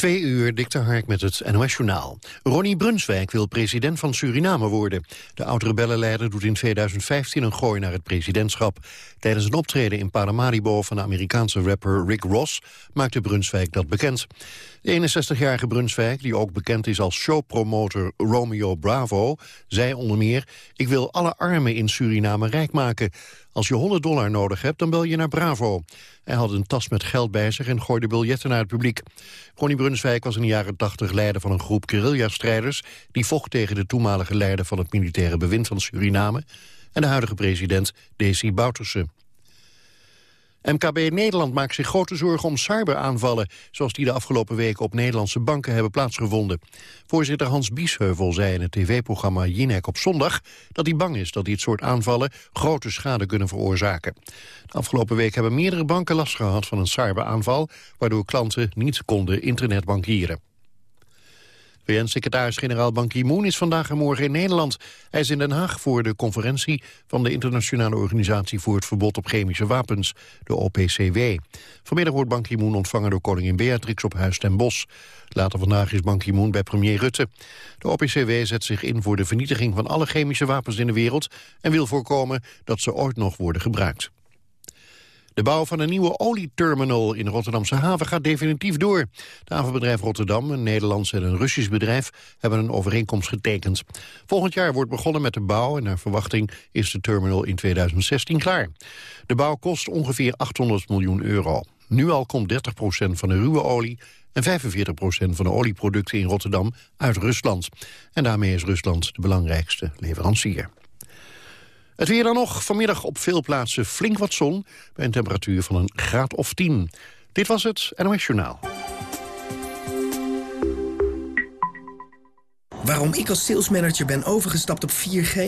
Twee uur, Dikte Hark met het NOS-journaal. Ronnie Brunswijk wil president van Suriname worden. De oud-rebellenleider doet in 2015 een gooi naar het presidentschap. Tijdens een optreden in Paramaribo van de Amerikaanse rapper Rick Ross... maakte Brunswijk dat bekend. De 61-jarige Brunswijk, die ook bekend is als showpromotor Romeo Bravo... zei onder meer, ik wil alle armen in Suriname rijk maken. Als je 100 dollar nodig hebt, dan bel je naar Bravo. Hij had een tas met geld bij zich en gooide biljetten naar het publiek. Ronnie Brunswijk was in de jaren 80 leider van een groep guerrilla-strijders... die vocht tegen de toenmalige leider van het militaire bewind van Suriname... en de huidige president Desi Bouterse. MKB Nederland maakt zich grote zorgen om cyberaanvallen... zoals die de afgelopen weken op Nederlandse banken hebben plaatsgevonden. Voorzitter Hans Biesheuvel zei in het tv-programma Jinek op zondag... dat hij bang is dat dit soort aanvallen grote schade kunnen veroorzaken. De afgelopen week hebben meerdere banken last gehad van een cyberaanval... waardoor klanten niet konden internetbankieren. VN-secretaris-generaal Ban Ki-moon is vandaag en morgen in Nederland. Hij is in Den Haag voor de conferentie van de Internationale Organisatie voor het Verbod op Chemische Wapens, de OPCW. Vanmiddag wordt Ban Ki-moon ontvangen door koningin Beatrix op Huis ten Bosch. Later vandaag is Ban Ki-moon bij premier Rutte. De OPCW zet zich in voor de vernietiging van alle chemische wapens in de wereld en wil voorkomen dat ze ooit nog worden gebruikt. De bouw van een nieuwe olieterminal in de Rotterdamse haven gaat definitief door. De havenbedrijf Rotterdam, een Nederlands en een Russisch bedrijf, hebben een overeenkomst getekend. Volgend jaar wordt begonnen met de bouw en naar verwachting is de terminal in 2016 klaar. De bouw kost ongeveer 800 miljoen euro. Nu al komt 30% van de ruwe olie en 45% van de olieproducten in Rotterdam uit Rusland. En daarmee is Rusland de belangrijkste leverancier. Het weer dan nog. Vanmiddag op veel plaatsen flink wat zon... bij een temperatuur van een graad of 10. Dit was het NOS Journaal. Waarom ik als salesmanager ben overgestapt op 4G?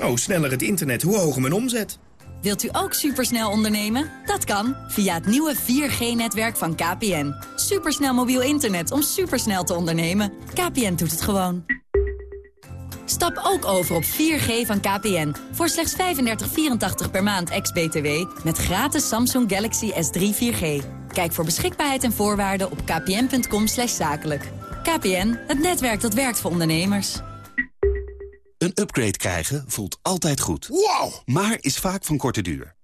Oh, sneller het internet, hoe hoger mijn omzet. Wilt u ook supersnel ondernemen? Dat kan via het nieuwe 4G-netwerk van KPN. Supersnel mobiel internet om supersnel te ondernemen. KPN doet het gewoon. Stap ook over op 4G van KPN. Voor slechts 35,84 per maand ex-BTW. Met gratis Samsung Galaxy S3 4G. Kijk voor beschikbaarheid en voorwaarden op kpn.com zakelijk. KPN, het netwerk dat werkt voor ondernemers. Een upgrade krijgen voelt altijd goed. Wow! Maar is vaak van korte duur.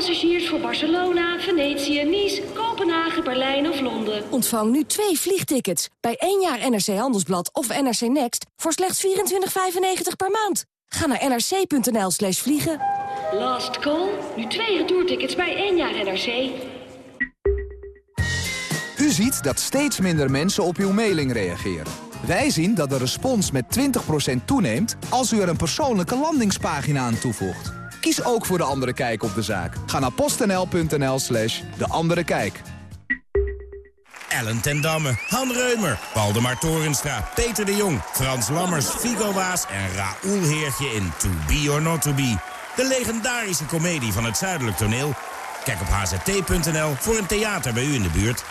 Passagiers voor Barcelona, Venetië, Nice, Kopenhagen, Berlijn of Londen. Ontvang nu twee vliegtickets bij één jaar NRC Handelsblad of NRC Next voor slechts 24,95 per maand. Ga naar nrc.nl slash vliegen. Last call. Nu twee retourtickets bij één jaar NRC. U ziet dat steeds minder mensen op uw mailing reageren. Wij zien dat de respons met 20% toeneemt als u er een persoonlijke landingspagina aan toevoegt. Kies ook voor De Andere Kijk op de zaak. Ga naar postnl.nl slash De Andere Kijk. Ellen ten Damme, Han Reumer, Waldemar Torenstra, Peter de Jong... Frans Lammers, Figo Waas en Raoul Heertje in To Be or Not To Be. De legendarische komedie van het Zuidelijk Toneel. Kijk op hzt.nl voor een theater bij u in de buurt.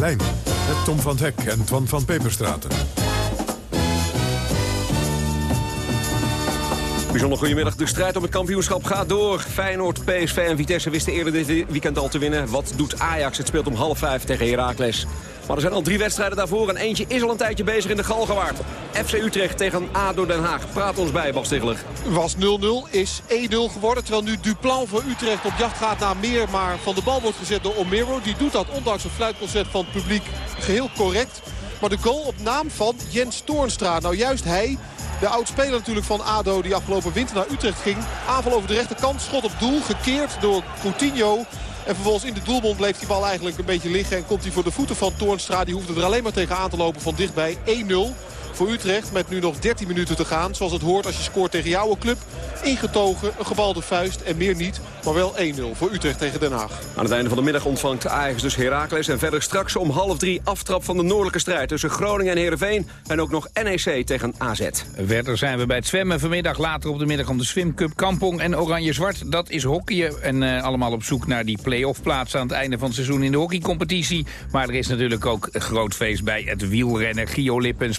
Lijn met Tom van Hek en Twan van Peperstraten. Bijzonder goedemiddag. De strijd om het kampioenschap gaat door. Feyenoord, PSV en Vitesse wisten eerder dit weekend al te winnen. Wat doet Ajax? Het speelt om half vijf tegen Heracles. Maar er zijn al drie wedstrijden daarvoor en eentje is al een tijdje bezig in de Galgenwaard. FC Utrecht tegen ADO Den Haag. Praat ons bij, Bas. Was 0-0, is 1-0 geworden. Terwijl nu Duplan voor Utrecht op jacht gaat naar meer. Maar van de bal wordt gezet door Omero. Die doet dat ondanks een fluitconcert van het publiek geheel correct. Maar de goal op naam van Jens Toornstra. Nou juist hij de oud-speler natuurlijk van ADO die afgelopen winter naar Utrecht ging. Aanval over de rechterkant, schot op doel, gekeerd door Coutinho. En vervolgens in de doelmond bleef die bal eigenlijk een beetje liggen. En komt hij voor de voeten van Toornstra. Die hoefde er alleen maar tegen aan te lopen van dichtbij 1-0 voor Utrecht. Met nu nog 13 minuten te gaan. Zoals het hoort als je scoort tegen jouw club. Ingetogen, een gebalde vuist en meer niet. Maar wel 1-0 voor Utrecht tegen Den Haag. Aan het einde van de middag ontvangt Ajax dus Heracles. En verder straks om half drie aftrap van de noordelijke strijd... tussen Groningen en Heerenveen. En ook nog NEC tegen AZ. Verder zijn we bij het zwemmen vanmiddag. Later op de middag om de Swim Cup Kampong en Oranje-Zwart. Dat is hockeyen. En uh, allemaal op zoek naar die play-off plaats aan het einde van het seizoen in de hockeycompetitie. Maar er is natuurlijk ook een groot feest bij het wielrennen. Gio Lippens,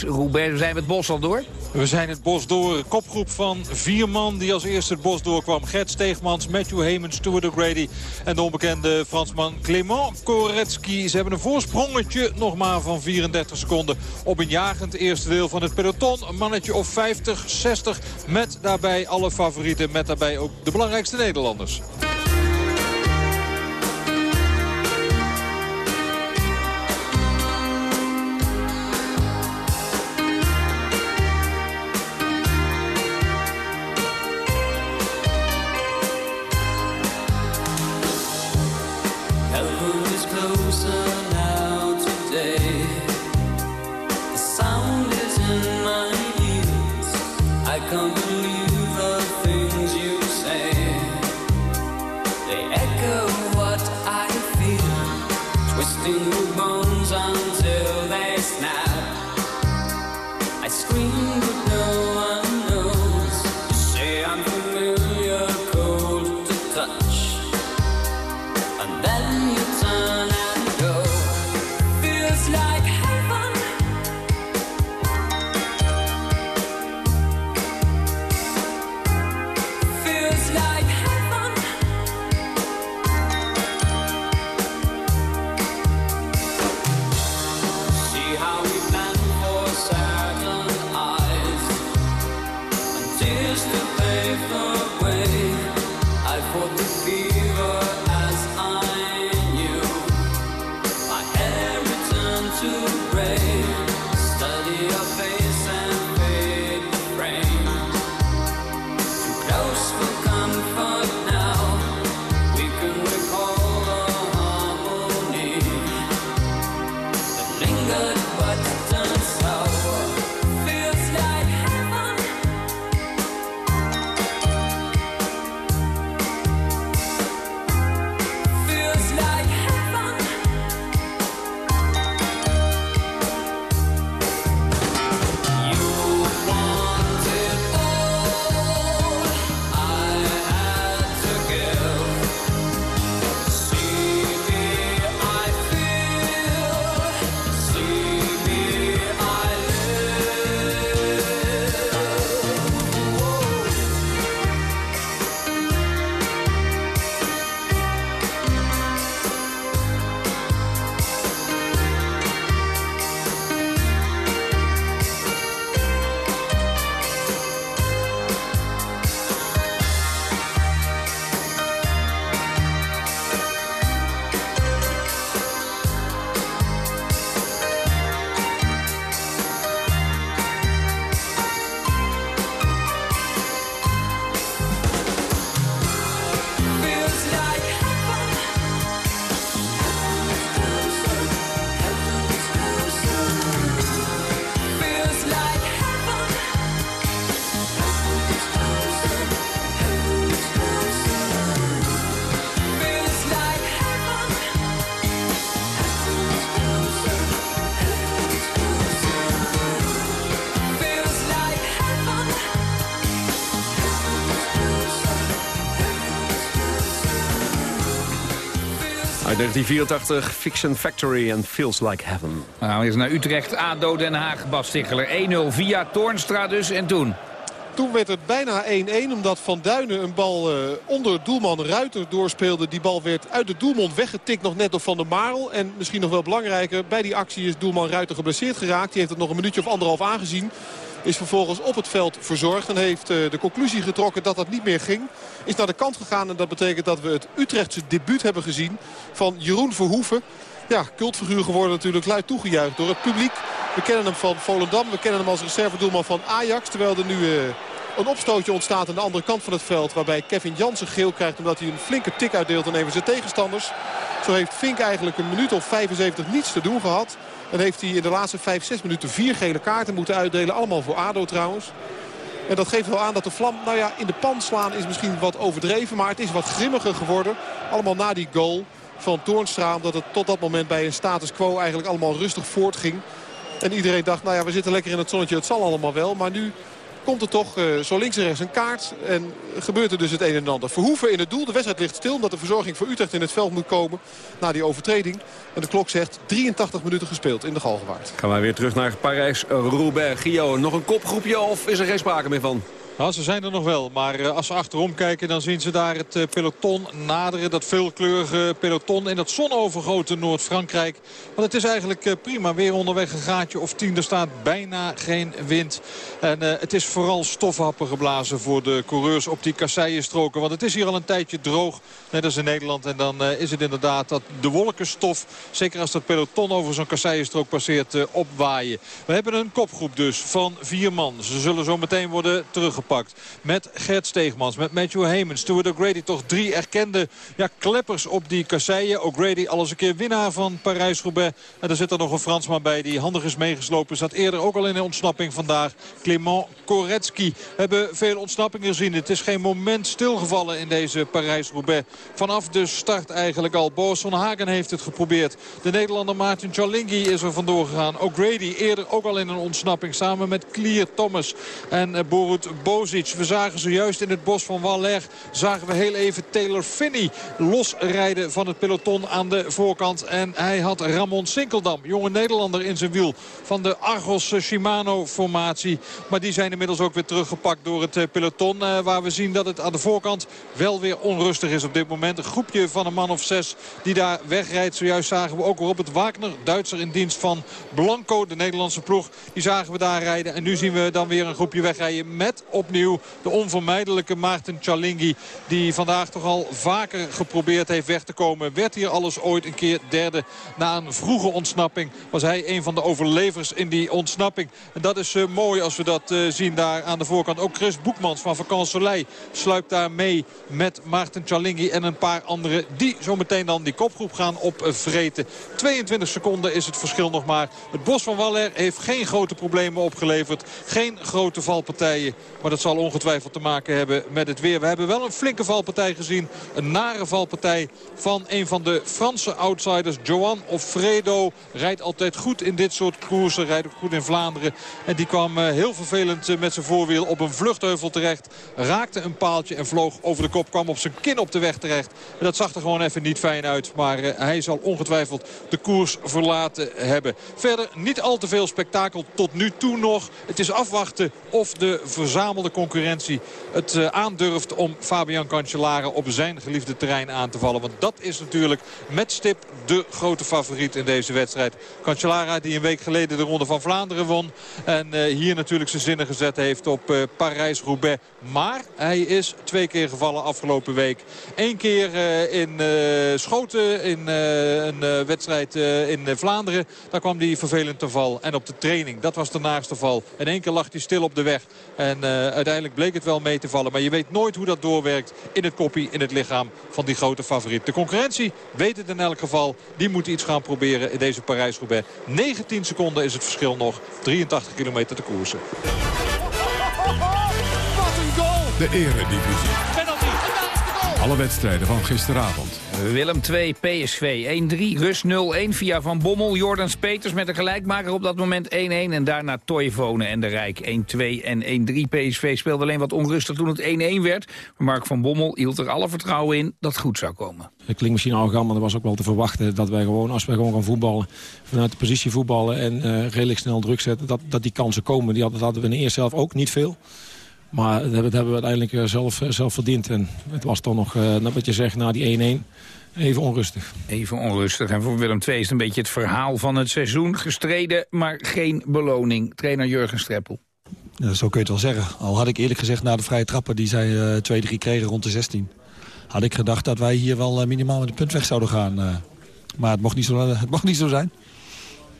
Parijs-Roubaix. Zijn we het bos al door? We zijn het bos door. Kopgroep van vier man die als eerste het bos doorkwam. Gert Steegmans, Matthew Heyman, Stuart O'Grady en de onbekende Fransman Clément Koretsky. Ze hebben een voorsprongetje nog maar van 34 seconden op een jagend eerste deel van het peloton. Een mannetje of 50, 60 met daarbij alle favorieten. Met daarbij ook de belangrijkste Nederlanders. 1984, Fiction Factory and Feels Like Heaven. Nou, eerst naar Utrecht, ADO Den Haag, Bas Sticheler. 1-0 via Toornstra dus en toen? Toen werd het bijna 1-1 omdat Van Duinen een bal uh, onder doelman Ruiter doorspeelde. Die bal werd uit de doelmond weggetikt nog net door Van der Marel. En misschien nog wel belangrijker, bij die actie is doelman Ruiter geblesseerd geraakt. Die heeft het nog een minuutje of anderhalf aangezien. Is vervolgens op het veld verzorgd en heeft uh, de conclusie getrokken dat dat niet meer ging. Is naar de kant gegaan en dat betekent dat we het Utrechtse debuut hebben gezien van Jeroen Verhoeven. Ja, cultfiguur geworden natuurlijk luid toegejuicht door het publiek. We kennen hem van Volendam, we kennen hem als reservedoelman van Ajax. Terwijl er nu uh, een opstootje ontstaat aan de andere kant van het veld. Waarbij Kevin Jansen geel krijgt omdat hij een flinke tik uitdeelt aan een van zijn tegenstanders. Zo heeft Fink eigenlijk een minuut of 75 niets te doen gehad. En heeft hij in de laatste 5, 6 minuten vier gele kaarten moeten uitdelen. Allemaal voor ADO trouwens. En dat geeft wel aan dat de vlam, nou ja, in de pan slaan is misschien wat overdreven. Maar het is wat grimmiger geworden. Allemaal na die goal van Toornstra. Omdat het tot dat moment bij een status quo eigenlijk allemaal rustig voortging. En iedereen dacht, nou ja, we zitten lekker in het zonnetje. Het zal allemaal wel. Maar nu komt er toch uh, zo links en rechts een kaart. En gebeurt er dus het een en ander. Verhoeven in het doel. De wedstrijd ligt stil omdat de verzorging voor Utrecht in het veld moet komen. Na die overtreding. En de klok zegt 83 minuten gespeeld in de Galgenwaard. Gaan wij weer terug naar Parijs-Roubaix. Gio, nog een kopgroepje of is er geen sprake meer van? Nou, ze zijn er nog wel. Maar eh, als ze achterom kijken, dan zien ze daar het eh, peloton naderen. Dat veelkleurige peloton in dat zonovergoten Noord-Frankrijk. Want het is eigenlijk eh, prima. Weer onderweg een gaatje of tien. Er staat bijna geen wind. En het is vooral stofhappen geblazen voor de coureurs op die kasseienstroken. Want het is hier al een tijdje droog, net als in Nederland. En dan is het inderdaad dat de wolkenstof, zeker als dat peloton over zo'n kasseienstrook passeert, opwaaien. We hebben een kopgroep dus van vier man. Ze zullen zo meteen worden teruggepakt. Met Gert Steegmans, met Matthew Heyman, Stuart O'Grady. Toch drie erkende ja, kleppers op die kasseien. O'Grady al eens een keer winnaar van Parijs-Roubaix. En er zit er nog een Fransman bij die handig is meegeslopen. Zat eerder ook al in een ontsnapping vandaag. Clément Koretsky. Hebben veel ontsnappingen gezien. Het is geen moment stilgevallen in deze Parijs-Roubaix. Vanaf de start eigenlijk al. Boas van Hagen heeft het geprobeerd. De Nederlander Martin Chalingi is er vandoor gegaan. O'Grady eerder ook al in een ontsnapping. Samen met Clear Thomas en uh, Borut Bo we zagen zojuist in het bos van Waller zagen we heel even Taylor Finney losrijden van het peloton aan de voorkant. En hij had Ramon Sinkeldam, jonge Nederlander in zijn wiel van de Argos Shimano formatie. Maar die zijn inmiddels ook weer teruggepakt door het eh, peloton. Eh, waar we zien dat het aan de voorkant wel weer onrustig is op dit moment. Een groepje van een man of zes die daar wegrijdt. Zojuist zagen we ook Robert Wagner, Duitser in dienst van Blanco, de Nederlandse ploeg. Die zagen we daar rijden. En nu zien we dan weer een groepje wegrijden met op de onvermijdelijke Maarten Chalingi. Die vandaag toch al vaker geprobeerd heeft weg te komen. Werd hier alles ooit een keer derde. Na een vroege ontsnapping was hij een van de overlevers in die ontsnapping. En dat is uh, mooi als we dat uh, zien daar aan de voorkant. Ook Chris Boekmans van Vakant sluipt daar mee met Maarten Chalingi en een paar anderen. Die zometeen dan die kopgroep gaan opvreten. 22 seconden is het verschil nog maar. Het Bos van Waller heeft geen grote problemen opgeleverd. Geen grote valpartijen. Maar dat zal ongetwijfeld te maken hebben met het weer. We hebben wel een flinke valpartij gezien. Een nare valpartij van een van de Franse outsiders. Joan Offredo rijdt altijd goed in dit soort koersen. Rijdt ook goed in Vlaanderen. En die kwam eh, heel vervelend eh, met zijn voorwiel op een vluchtheuvel terecht. Raakte een paaltje en vloog over de kop. Kwam op zijn kin op de weg terecht. En dat zag er gewoon even niet fijn uit. Maar eh, hij zal ongetwijfeld de koers verlaten hebben. Verder niet al te veel spektakel tot nu toe nog. Het is afwachten of de verzamelde concurrentie het uh, aandurft om Fabian Cancellara op zijn geliefde terrein aan te vallen. Want dat is natuurlijk met stip de grote favoriet in deze wedstrijd. Cancellara die een week geleden de Ronde van Vlaanderen won. En uh, hier natuurlijk zijn zinnen gezet heeft op uh, Parijs-Roubaix. Maar hij is twee keer gevallen afgelopen week. Eén keer in Schoten in een wedstrijd in Vlaanderen. Daar kwam hij vervelend te val. En op de training, dat was de naaste val. En één keer lag hij stil op de weg. En uiteindelijk bleek het wel mee te vallen. Maar je weet nooit hoe dat doorwerkt in het koppie, in het lichaam van die grote favoriet. De concurrentie weet het in elk geval. Die moet iets gaan proberen in deze Parijs-Roubaix. 19 seconden is het verschil nog. 83 kilometer te koersen. Wat een goal! De eredivisie. Alle wedstrijden van gisteravond. Willem 2, PSV 1-3, Rus 0-1 via Van Bommel. Jordans Peters met een gelijkmaker op dat moment 1-1. En daarna Toivonen en de Rijk 1-2 en 1-3. PSV speelde alleen wat onrustig toen het 1-1 werd. Maar Mark van Bommel hield er alle vertrouwen in dat het goed zou komen. Het klinkt misschien arrogant, maar dat was ook wel te verwachten... dat wij gewoon, als wij gewoon gaan voetballen, vanuit de positie voetballen... en uh, redelijk snel druk zetten, dat, dat die kansen komen. Die hadden, hadden we in de eerste zelf ook niet veel. Maar dat hebben we uiteindelijk eh, zelf, eh, zelf verdiend. En het was toch nog, uh, wat je zegt, na die 1-1... Even onrustig. Even onrustig. En voor Willem II is het een beetje het verhaal van het seizoen. Gestreden, maar geen beloning. Trainer Jurgen Streppel. Ja, zo kun je het wel zeggen. Al had ik eerlijk gezegd na de vrije trappen die zij uh, 2-3 kregen rond de 16... had ik gedacht dat wij hier wel minimaal met de punt weg zouden gaan. maar het mocht, niet zo, het mocht niet zo zijn.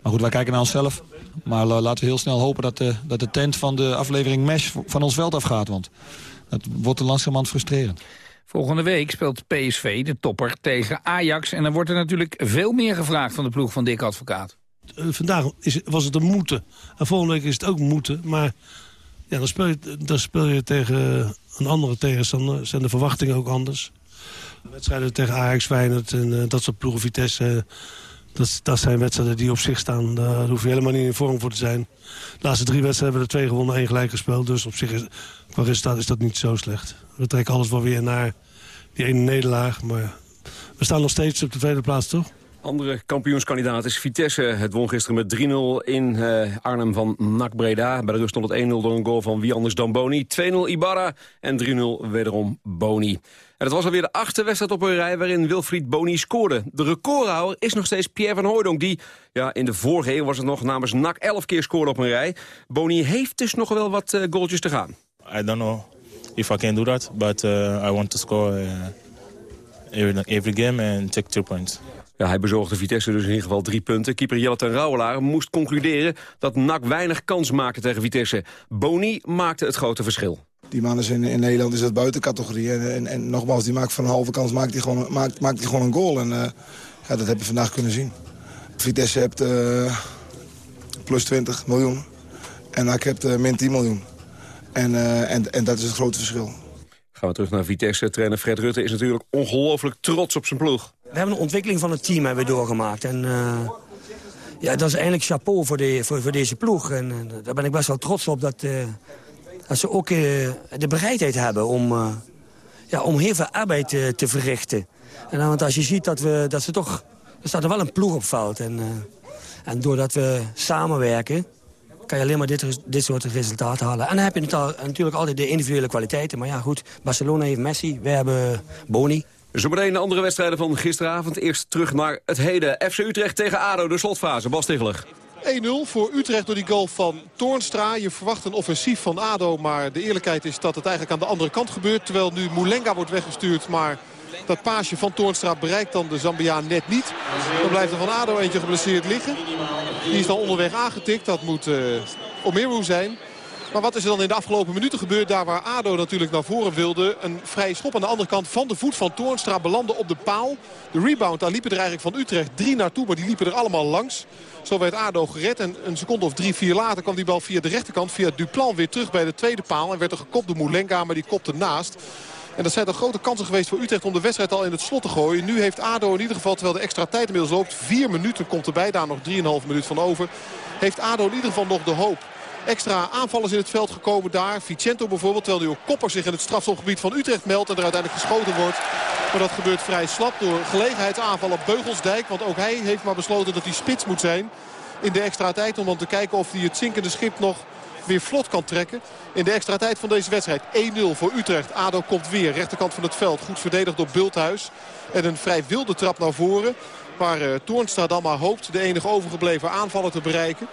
Maar goed, wij kijken naar onszelf. Maar laten we heel snel hopen dat de, dat de tent van de aflevering MESH van ons veld afgaat. Want dat wordt de langzamerhand frustrerend. Volgende week speelt PSV, de topper, tegen Ajax. En dan wordt er natuurlijk veel meer gevraagd van de ploeg van Dick Advocaat. eh, vandaag is, was het een moeten. En volgende week is het ook moeten. Maar ja, dan, speel je, dan speel je tegen een andere tegenstander. Zijn de verwachtingen ook anders. Wedstrijden tegen Ajax, Feyenoord en dat soort ploegen, Vitesse... Dat, dat zijn wedstrijden die op zich staan. Daar hoef je helemaal niet in vorm voor te zijn. De laatste drie wedstrijden hebben we er twee gewonnen, één gelijk gespeeld. Dus op zich qua resultaat is dat niet zo slecht. We trekken alles wel weer naar die ene nederlaag. Maar we staan nog steeds op de tweede plaats, toch? Andere kampioenskandidaat is Vitesse. Het won gisteren met 3-0 in uh, Arnhem van NAC Breda. Bij de rust stond het 1-0 door een goal van wie anders dan Boni. 2-0 Ibarra en 3-0 wederom Boni. En het was alweer de achtste wedstrijd op een rij waarin Wilfried Boni scoorde. De recordhouder is nog steeds Pierre van Hooydonk... die ja, in de vorige eeuw was het nog namens NAC 11 keer scoorde op een rij. Boni heeft dus nog wel wat uh, goaltjes te gaan. I don't know if I can do that, but uh, I want to score every game and take two points. Ja, hij bezorgde Vitesse dus in ieder geval drie punten. Keeper Jelle ten Rouwelaar moest concluderen dat NAC weinig kans maakte tegen Vitesse. Boni maakte het grote verschil. Die man is in, Nederland is dat buitencategorie. En, en, en, nogmaals, die maakt van een halve kans maakt hij gewoon, maakt, maakt gewoon een goal. En uh, ja, dat heb je vandaag kunnen zien. Vitesse hebt uh, plus 20 miljoen. En NAC hebt uh, min 10 miljoen. En, en, en dat is het grote verschil. Gaan we terug naar Vitesse. Trainer Fred Rutte is natuurlijk ongelooflijk trots op zijn ploeg. We hebben een ontwikkeling van het team hebben we doorgemaakt. En uh, ja, dat is eigenlijk chapeau voor, de, voor, voor deze ploeg. En uh, daar ben ik best wel trots op dat, uh, dat ze ook de bereidheid hebben om, ja, om heel veel arbeid te verrichten. En want als je ziet dat, we, dat ze toch... Er staat er wel een ploeg op fout. En, en doordat we samenwerken kan je alleen maar dit, dit soort resultaten halen. En dan heb je natuurlijk altijd de individuele kwaliteiten. Maar ja, goed, Barcelona heeft Messi, wij hebben Boni. Zometeen de andere wedstrijden van gisteravond. Eerst terug naar het heden. FC Utrecht tegen ADO, de slotfase. Bas Tichelig. 1-0 voor Utrecht door die goal van Toornstra. Je verwacht een offensief van ADO, maar de eerlijkheid is dat het eigenlijk aan de andere kant gebeurt. Terwijl nu Moulenga wordt weggestuurd, maar dat paasje van Toornstra bereikt dan de Zambiaan net niet. Dan blijft er van ADO eentje geblesseerd liggen. Die is dan onderweg aangetikt. Dat moet uh, Omeru zijn. Maar wat is er dan in de afgelopen minuten gebeurd? Daar waar ADO natuurlijk naar voren wilde. Een vrije schop aan de andere kant van de voet van Toornstra belandde op de paal. De rebound, daar liepen er eigenlijk van Utrecht drie naartoe. Maar die liepen er allemaal langs. Zo werd ADO gered. En een seconde of drie, vier later kwam die bal via de rechterkant. Via Duplan weer terug bij de tweede paal. En werd er gekopt door Moulenga, maar die kopte naast. En dat zijn dan grote kansen geweest voor Utrecht om de wedstrijd al in het slot te gooien. Nu heeft ADO in ieder geval, terwijl de extra tijd inmiddels loopt... vier minuten komt erbij, daar nog 3,5 minuut van over. Heeft ADO in ieder geval nog de hoop extra aanvallers in het veld gekomen daar. Vicento bijvoorbeeld, terwijl nu ook Kopper zich in het strafschopgebied van Utrecht meldt. En er uiteindelijk geschoten wordt. Maar dat gebeurt vrij slap door gelegenheidsaanval op Beugelsdijk. Want ook hij heeft maar besloten dat hij spits moet zijn in de extra tijd. Om dan te kijken of hij het zinkende schip nog weer vlot kan trekken. In de extra tijd van deze wedstrijd 1-0 voor Utrecht. ADO komt weer, rechterkant van het veld. Goed verdedigd door Bulthuis. En een vrij wilde trap naar voren. Waar uh, Toornstra dan maar hoopt de enige overgebleven aanvallen te bereiken.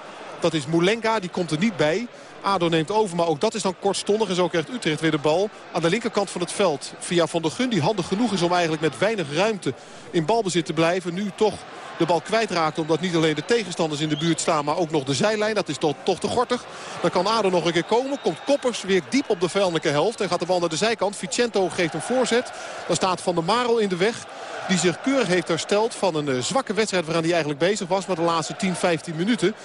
Dat is Moulenga, die komt er niet bij. ADO neemt over, maar ook dat is dan kortstondig. En zo krijgt Utrecht weer de bal aan de linkerkant van het veld. Via Van der Gun, die handig genoeg is om eigenlijk met weinig ruimte in balbezit te blijven. Nu toch de bal kwijtraakt. Omdat niet alleen de tegenstanders in de buurt staan, maar ook nog de zijlijn. Dat is toch, toch te gortig. Dan kan ADO nog een keer komen. Komt Koppers weer diep op de vijandelijke helft. En gaat de bal naar de zijkant. Vicento geeft een voorzet. Dan staat Van der Marel in de weg. Die zich keurig heeft hersteld van een eh, zwakke wedstrijd waaraan hij eigenlijk bezig was. Maar de laatste 10, 15 minuten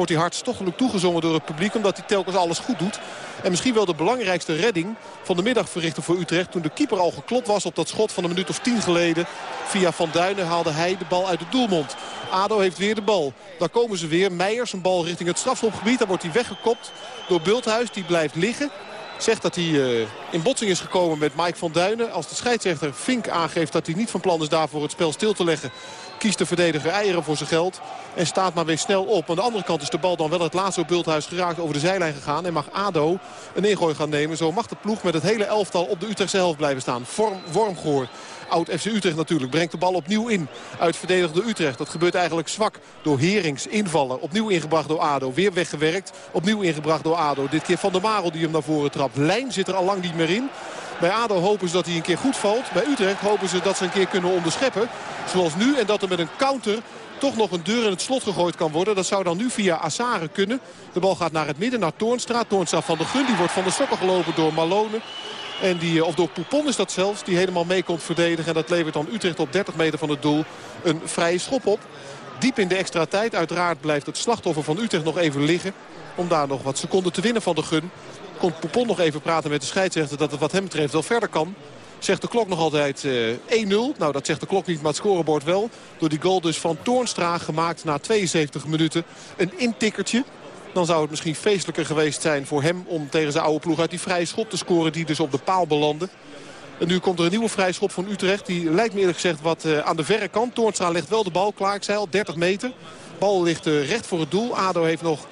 wordt hij hartstochtelijk toegezongen door het publiek. Omdat hij telkens alles goed doet. En misschien wel de belangrijkste redding van de middag verrichten voor Utrecht. Toen de keeper al geklopt was op dat schot van een minuut of tien geleden. Via Van Duinen haalde hij de bal uit de doelmond. ADO heeft weer de bal. Daar komen ze weer. Meijers een bal richting het strafschopgebied. Daar wordt hij weggekopt door Bulthuis. Die blijft liggen. Zegt dat hij uh, in botsing is gekomen met Mike van Duinen. Als de scheidsrechter Fink aangeeft dat hij niet van plan is daarvoor het spel stil te leggen kiest de verdediger eieren voor zijn geld. En staat maar weer snel op. Aan de andere kant is de bal dan wel het laatste op Bulthuis geraakt over de zijlijn gegaan. En mag ADO een ingooi gaan nemen. Zo mag de ploeg met het hele elftal op de Utrechtse helft blijven staan. Vorm, Wormgoor oud FC Utrecht natuurlijk. Brengt de bal opnieuw in uit verdedigde Utrecht. Dat gebeurt eigenlijk zwak door Herings invallen. Opnieuw ingebracht door ADO. Weer weggewerkt. Opnieuw ingebracht door ADO. Dit keer Van der Marel die hem naar voren trapt. Lijn zit er al lang niet meer in. Bij ADO hopen ze dat hij een keer goed valt. Bij Utrecht hopen ze dat ze een keer kunnen onderscheppen. Zoals nu. En dat er met een counter toch nog een deur in het slot gegooid kan worden. Dat zou dan nu via Assare kunnen. De bal gaat naar het midden, naar Toornstra. Toornstra van de Gun, die wordt van de sokken gelopen door Malone. En die, eh, of door Poupon is dat zelfs, die helemaal mee komt verdedigen. En dat levert dan Utrecht op 30 meter van het doel een vrije schop op. diep in de extra tijd. Uiteraard blijft het slachtoffer van Utrecht nog even liggen. Om daar nog wat seconden te winnen van de gun. Komt Poupon nog even praten met de scheidsrechter dat het wat hem betreft wel verder kan. Zegt de klok nog altijd uh, 1-0. Nou, dat zegt de klok niet, maar het scorebord wel. Door die goal dus van Toornstra gemaakt na 72 minuten. Een intikkertje. Dan zou het misschien feestelijker geweest zijn voor hem... om tegen zijn oude ploeg uit die vrije schop te scoren... die dus op de paal belandde. En nu komt er een nieuwe vrije schop van Utrecht. Die lijkt me eerlijk gezegd wat uh, aan de verre kant. Toornstra legt wel de bal klaar. Ik zei al, 30 meter. Bal ligt uh, recht voor het doel. ADO heeft nog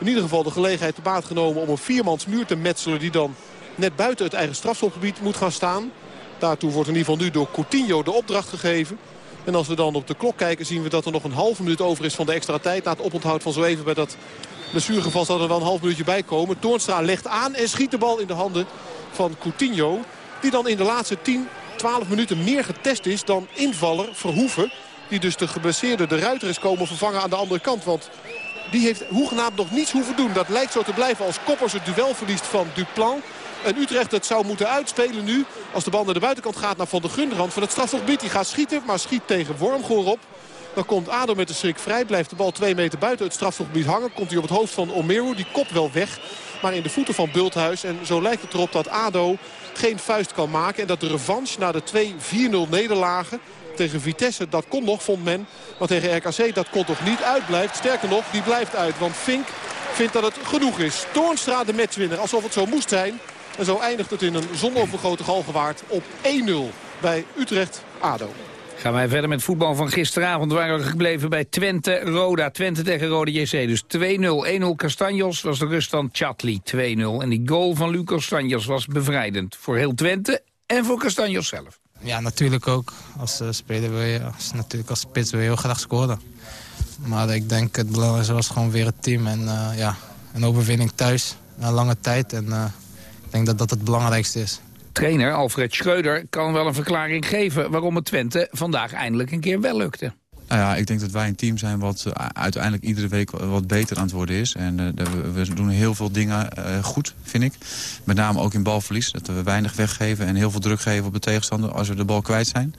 in ieder geval de gelegenheid te baat genomen... om een viermans muur te metselen die dan net buiten het eigen strafschopgebied moet gaan staan. Daartoe wordt in ieder geval nu door Coutinho de opdracht gegeven. En als we dan op de klok kijken zien we dat er nog een halve minuut over is van de extra tijd. Na het oponthoud van zo even bij dat blessuregeval zal er wel een half minuutje bij komen. Toornstra legt aan en schiet de bal in de handen van Coutinho. Die dan in de laatste 10, 12 minuten meer getest is dan invaller Verhoeven. Die dus de geblesseerde de ruiter is komen vervangen aan de andere kant. Want die heeft hoegenaamd nog niets hoeven doen. Dat lijkt zo te blijven als Koppers het duel verliest van Duplan. En Utrecht het zou moeten uitspelen nu. Als de bal naar de buitenkant gaat naar Van der Gunrand van het strafgebied. Die gaat schieten, maar schiet tegen Wormgoor op. Dan komt Ado met de schrik vrij. Blijft de bal twee meter buiten het strafgebied hangen. Komt hij op het hoofd van Omeru. Die kopt wel weg. Maar in de voeten van Bulthuis. En zo lijkt het erop dat Ado geen vuist kan maken. En dat de revanche na de 2-4-0 nederlagen tegen Vitesse, dat kon nog, vond men. Maar tegen RKC, dat kon toch niet uitblijft. Sterker nog, die blijft uit. Want Fink vindt dat het genoeg is. Toornstra de matchwinner, alsof het zo moest zijn. En zo eindigt het in een zonovergoten galgenwaard op 1-0 bij Utrecht-ADO. Gaan wij verder met voetbal van gisteravond. Waren we gebleven bij Twente-Roda. Twente tegen Rode JC. Dus 2-0. 1-0 Castanjos was de ruststand Chatli 2-0. En die goal van Lucas Castanjos was bevrijdend. Voor heel Twente en voor Castanjos zelf. Ja, natuurlijk ook. Als uh, speler wil je, als, natuurlijk als spits wil je heel graag scoren. Maar ik denk het belangrijkste was gewoon weer het team. En uh, ja, een overwinning thuis na lange tijd. En uh, ik denk dat dat het belangrijkste is. Trainer Alfred Schreuder kan wel een verklaring geven... waarom het Twente vandaag eindelijk een keer wel lukte. Nou ja, ik denk dat wij een team zijn wat uh, uiteindelijk iedere week wat beter aan het worden is. En uh, we, doen heel veel dingen uh, goed, vind ik. Met name ook in balverlies. Dat we weinig weggeven en heel veel druk geven op de tegenstander als we de bal kwijt zijn.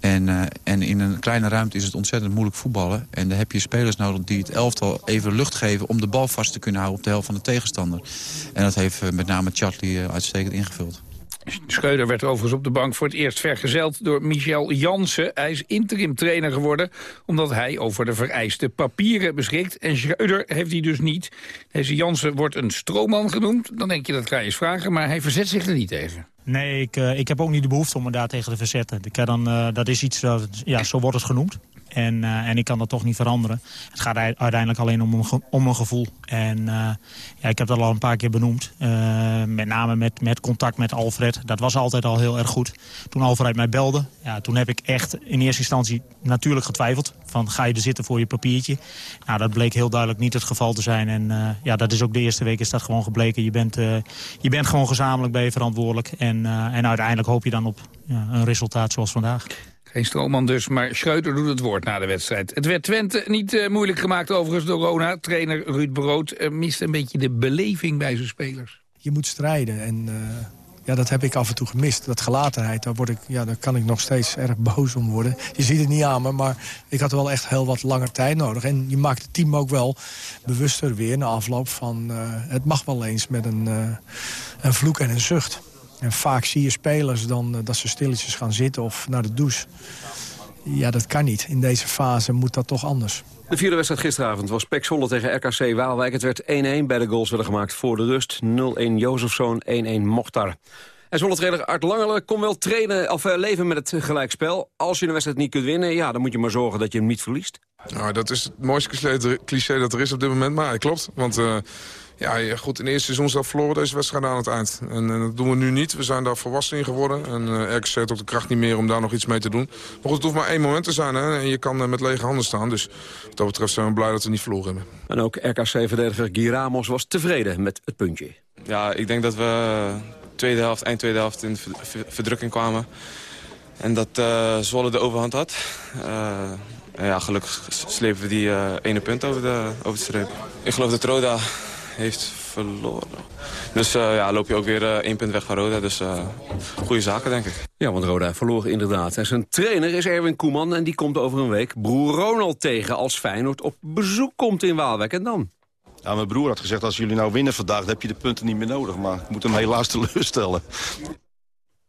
En, en in een kleine ruimte is het ontzettend moeilijk voetballen. En daar heb je spelers nodig die het elftal even lucht geven... om de bal vast te kunnen houden op de helft van de tegenstander. En dat heeft met name Charlie uitstekend ingevuld. Schreuder werd overigens op de bank voor het eerst vergezeld door Michel Jansen. Hij is interim trainer geworden omdat hij over de vereiste papieren beschikt. En Schreuder heeft hij dus niet. Deze Jansen wordt een stroomman genoemd. Dan denk je dat ga je eens vragen, maar hij verzet zich er niet tegen. Nee, ik, uh, ik heb ook niet de behoefte om me daar tegen te verzetten. Ik dan, uh, dat is iets, ja, zo wordt het genoemd. En, uh, en ik kan dat toch niet veranderen. Het gaat uiteindelijk alleen om een, om een gevoel. En uh, ja, ik heb dat al een paar keer benoemd. Uh, met name met, met contact met Alfred. Dat was altijd al heel erg goed. Toen Alfred mij belde, ja, toen heb ik echt in eerste instantie natuurlijk getwijfeld. Van ga je er zitten voor je papiertje? Nou, dat bleek heel duidelijk niet het geval te zijn. En ja, dat is ook de eerste week is dat gewoon gebleken. Je bent, je bent gewoon gezamenlijk bij je verantwoordelijk. En, en uiteindelijk hoop je dan op ja, een resultaat zoals vandaag. Geen stroomman dus, maar Schreuder doet het woord na de wedstrijd. Het werd Twente niet uh, moeilijk gemaakt overigens door Rona. Trainer Ruud Brood uh, mist een beetje de beleving bij zijn spelers. Je moet strijden en uh, ja, dat heb ik af en toe gemist. Dat gelatenheid, daar, word ik, ja, daar kan ik nog steeds erg boos om worden. Je ziet het niet aan me, maar ik had wel echt heel wat langer tijd nodig. En je maakt het team ook wel bewuster weer na afloop van... het mag wel eens met een, een vloek en een zucht. En vaak zie je spelers dan dat ze stilletjes gaan zitten of naar de douche. Ja, dat kan niet. In deze fase moet dat toch anders. De vierde wedstrijd gisteravond was Pek Zwolle tegen RKC Waalwijk. Het werd 1-1. Beide goals werden gemaakt voor de rust. 0-1 Jozefzoon, 1-1 Mochtar. En Zwolle-trainer Art Langele kon wel trainen, of uh, leven met het gelijkspel. Als je een wedstrijd niet kunt winnen, ja, dan moet je maar zorgen dat je hem niet verliest. Nou, dat is het mooiste cliché dat er is op dit moment. Maar het klopt, want... Uh, ja, goed, in eerste seizoen zelf verloren deze wedstrijd aan het eind. En, en, dat doen we nu niet. We zijn daar volwassen in geworden. En uh, RKC heeft ook de kracht niet meer om daar nog iets mee te doen. Maar goed, het hoeft maar één moment te zijn. Hè? En je kan uh, met lege handen staan. Dus wat dat betreft zijn we blij dat we niet verloren hebben. En ook RKC-verdediger Guy Ramos was tevreden met het puntje. Ja, ik denk dat we tweede helft, eind tweede helft in verdrukking kwamen. En dat uh, Zwolle de overhand had. ja, gelukkig slepen we die ene punt over de, over de streep. Ik geloof dat Roda heeft verloren. Dus uh, ja, loop je ook weer uh, één punt weg van Roda. Dus uh, goede zaken, denk ik. Ja, want Roda verloor inderdaad. En zijn trainer is Erwin Koeman en die komt over een week broer Ronald tegen... als Feyenoord op bezoek komt in Waalwijk. En dan? Ja, mijn broer had gezegd, als jullie nou winnen vandaag... dan heb je de punten niet meer nodig. Maar ik moet hem helaas teleurstellen.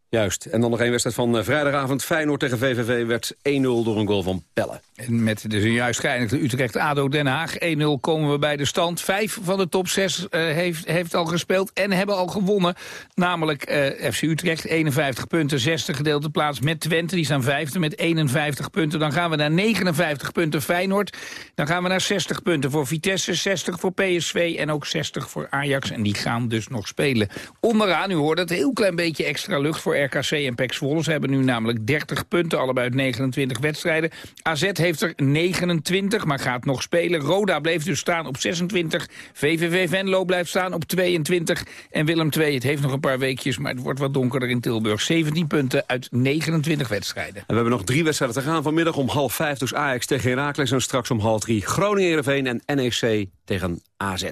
Juist. En dan nog één wedstrijd van vrijdagavond. Feyenoord tegen VVV werd 1-0 door een goal van Pelle. En met de zojuist geëindigde Utrecht-ADO Den Haag 1-0 komen we bij de stand. Vijf van de top zes uh, heeft, heeft al gespeeld en hebben al gewonnen. Namelijk uh, FC Utrecht, 51 punten, zesde gedeelte plaats met Twente. Die staan vijfde met 51 punten. Dan gaan we naar 59 punten Feyenoord. Dan gaan we naar 60 punten voor Vitesse, 60 voor PSV en ook 60 voor Ajax. En die gaan dus nog spelen. Onderaan, u hoort het, heel klein beetje extra lucht voor RKC en PEC Zwolle. Ze hebben nu namelijk 30 punten, allebei uit 29 wedstrijden. AZ heeft er 29, maar gaat nog spelen. Roda bleef dus staan op 26. VVV Venlo blijft staan op 22. En Willem II, het heeft nog een paar weekjes, maar het wordt wat donkerder in Tilburg. 17 punten uit 29 wedstrijden. En we hebben nog drie wedstrijden te gaan. Vanmiddag om half vijf dus Ajax tegen Heracles en straks om half drie Groningen-Heerenveen en NEC tegen AZ.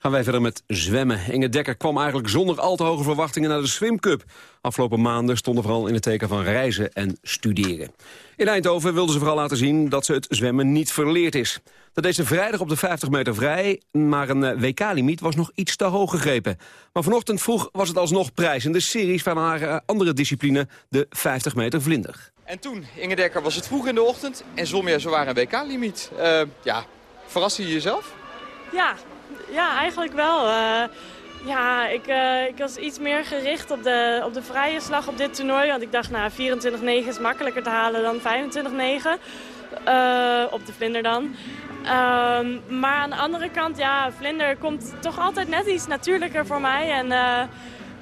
Gaan wij verder met zwemmen. Inge Dekker kwam eigenlijk zonder al te hoge verwachtingen naar de Swim Cup. Afgelopen maanden stonden vooral in het teken van reizen en studeren. In Eindhoven wilden ze vooral laten zien dat ze het zwemmen niet verleerd is. Dat deed ze vrijdag op de 50 meter vrij, maar een WK-limiet was nog iets te hoog gegrepen. Maar vanochtend vroeg was het alsnog prijs in de series van haar andere discipline, de 50 meter vlinder. En toen, Inge Dekker, was het vroeg in de ochtend en zwom je zowaar een WK-limiet. Uh, ja, verraste je jezelf? Ja, ja, eigenlijk wel. Uh, ja, ik, uh, ik was iets meer gericht op de, op de vrije slag op dit toernooi. Want ik dacht, nou, 24-9 is makkelijker te halen dan 25-9. Uh, op de vlinder dan. Uh, maar aan de andere kant, ja, vlinder komt toch altijd net iets natuurlijker voor mij. En,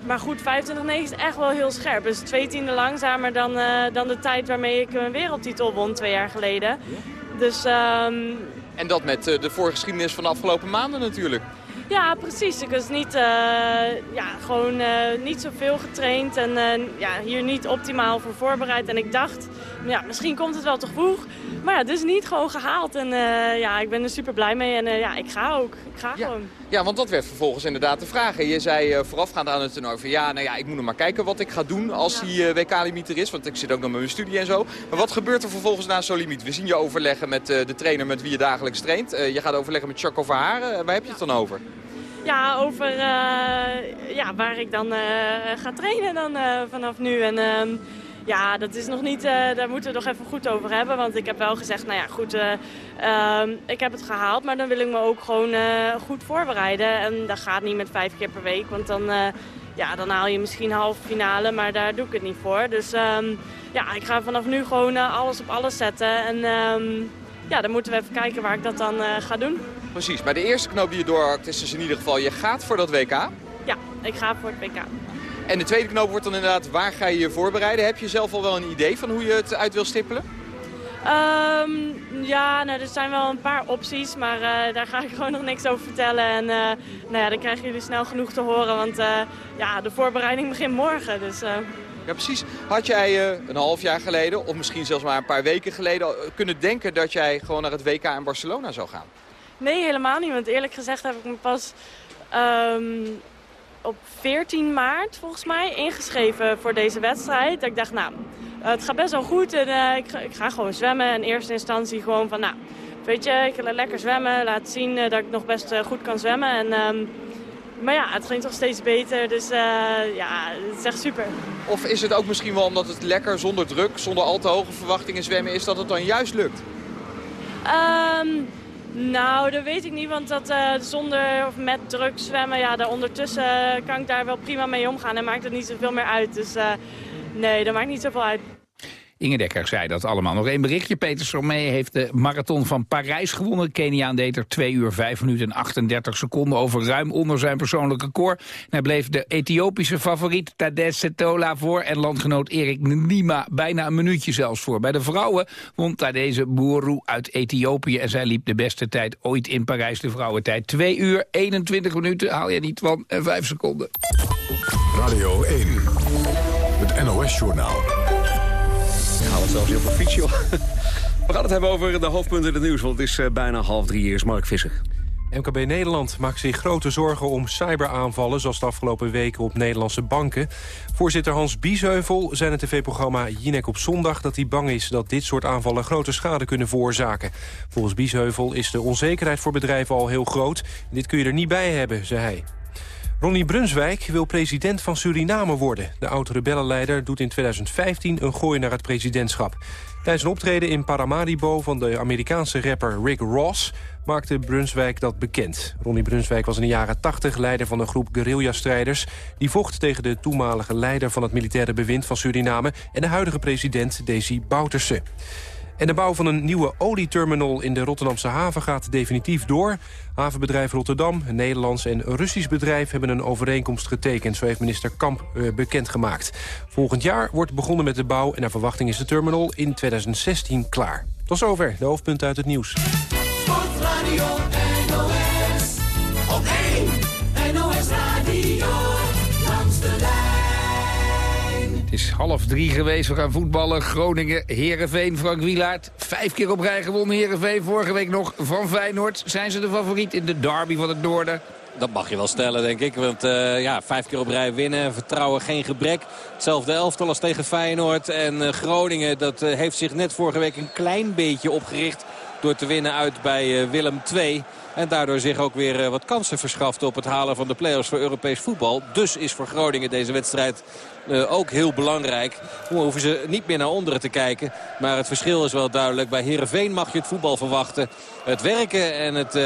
maar goed, 25-9 is echt wel heel scherp. Dus twee tienden langzamer dan, dan de tijd waarmee ik een wereldtitel won twee jaar geleden. Dus... Um, en dat met de voorgeschiedenis van de afgelopen maanden natuurlijk. Ja, precies. Ik was niet, uh, ja, gewoon uh, niet zoveel getraind en ja, hier niet optimaal voor voorbereid. En ik dacht, ja, misschien komt het wel te vroeg. Maar ja, dus niet gewoon gehaald. En ja, ik ben er super blij mee en ja, ik ga ook. Ik ga ja. gewoon. Ja, want dat werd vervolgens inderdaad de vraag. Je zei voorafgaand aan het toernooi van ja, nou ja, ik moet nog maar kijken wat ik ga doen als ja. die WK-limiet er is. Want ik zit ook nog met mijn studie en zo. Maar wat gebeurt er vervolgens na zo'n limiet? We zien je overleggen met de trainer met wie je dagelijks traint. je gaat overleggen met Chaco Verharen. waar heb je het dan over? Ja, over uh, ja, waar ik dan uh, ga trainen dan uh, vanaf nu. En uh, ja, dat is nog niet, daar moeten we nog even goed over hebben. Want ik heb wel gezegd, nou ja, goed, ehm, ik heb het gehaald. Maar dan wil ik me ook gewoon goed voorbereiden. En dat gaat niet met vijf keer per week. Want dan, ja, dan haal je misschien halve finale, maar daar doe ik het niet voor. Dus um, ja, ik ga vanaf nu gewoon alles op alles zetten. En um, ja, dan moeten we even kijken waar ik dat dan ga doen. Precies, maar de eerste knoop die je doorhakt is dus in ieder geval, je gaat voor dat WK. Ja, ik ga voor het WK. En de tweede knoop wordt dan inderdaad, waar ga je je voorbereiden? Heb je zelf al wel een idee van hoe je het uit wil stippelen? Um, ja, nou, er zijn wel een paar opties, maar uh, daar ga ik gewoon nog niks over vertellen. En uh, nou ja, dan krijgen jullie snel genoeg te horen, want uh, ja, de voorbereiding begint morgen. Dus, Ja, precies. Had jij een half jaar geleden, of misschien zelfs maar een paar weken geleden... kunnen denken dat jij gewoon naar het WK in Barcelona zou gaan? Nee, helemaal niet. Want eerlijk gezegd heb ik me pas um, op 14 maart volgens mij ingeschreven voor deze wedstrijd. Dat ik dacht, nou, het gaat best wel goed en uh, ik, ga, ik, ga gewoon zwemmen. In eerste instantie gewoon van, nou, weet je, ik wil lekker zwemmen. Laat zien uh, dat ik nog best uh, goed kan zwemmen. En, um, maar ja, het ging toch steeds beter, dus ja, het is echt super. Of is het ook misschien wel omdat het lekker zonder druk, zonder al te hoge verwachtingen zwemmen is, dat het dan juist lukt? Um, nou, dat weet ik niet, want dat uh, zonder of met druk zwemmen, ja, daar ondertussen kan ik daar wel prima mee omgaan en maakt het niet zoveel meer uit. Dus uh, nee, dat maakt niet zoveel uit. Inge Dekker zei dat allemaal. Nog één berichtje. Peter Somee heeft de marathon van Parijs gewonnen. Keniaan deed er 2 uur 5 minuten en 38 seconden over ruim onder zijn persoonlijke record. Hij bleef de Ethiopische favoriet Tadej Setola voor en landgenoot Erik Nima bijna een minuutje zelfs voor. Bij de vrouwen won Tadej Bourou uit Ethiopië en zij liep de beste tijd ooit in Parijs, de vrouwentijd. 2 uur 21 minuten haal je niet van en 5 seconden. Radio 1, het NOS-journaal. Zelfs heel veel. We gaan het hebben over de hoofdpunten in het nieuws, want het is uh, bijna half drie. Hier is Mark Visser. MKB Nederland maakt zich grote zorgen om cyberaanvallen... zoals de afgelopen weken op Nederlandse banken. Voorzitter Hans Biesheuvel zei in het tv-programma Jinek op zondag... dat hij bang is dat dit soort aanvallen grote schade kunnen veroorzaken. Volgens Biesheuvel is de onzekerheid voor bedrijven al heel groot. Dit kun je er niet bij hebben, zei hij. Ronnie Brunswijk wil president van Suriname worden. De oud-rebellenleider doet in 2015 een gooi naar het presidentschap. Tijdens een optreden in Paramaribo van de Amerikaanse rapper Rick Ross... maakte Brunswijk dat bekend. Ronnie Brunswijk was in de jaren 80 leider van een groep guerrilla-strijders... die vocht tegen de toenmalige leider van het militaire bewind van Suriname... en de huidige president Desi Bouterse. En de bouw van een nieuwe olieterminal in de Rotterdamse haven gaat definitief door. Havenbedrijf Rotterdam, een Nederlands en Russisch bedrijf... hebben een overeenkomst getekend, zo heeft minister Kamp uh, bekendgemaakt. Volgend jaar wordt begonnen met de bouw... en naar verwachting is de terminal in 2016 klaar. Tot zover de hoofdpunten uit het nieuws. Half drie geweest. We gaan voetballen. Groningen, Herenveen, Frank Wielaert. Vijf keer op rij gewonnen Herenveen. Vorige week nog van Feyenoord. Zijn ze de favoriet in de derby van het noorden? Dat mag je wel stellen, denk ik. Want uh, ja, vijf keer op rij winnen, vertrouwen geen gebrek. Hetzelfde elftal als tegen Feyenoord. En uh, Groningen dat, uh, heeft zich net vorige week een klein beetje opgericht... door te winnen uit bij Willem II. En daardoor zich ook weer wat kansen verschaft op het halen van de play-offs voor Europees voetbal. Dus is voor Groningen deze wedstrijd uh, ook heel belangrijk. Dan hoeven ze niet meer naar onderen te kijken. Maar het verschil is wel duidelijk. Bij Heerenveen mag je het voetbal verwachten. Het werken en het, uh,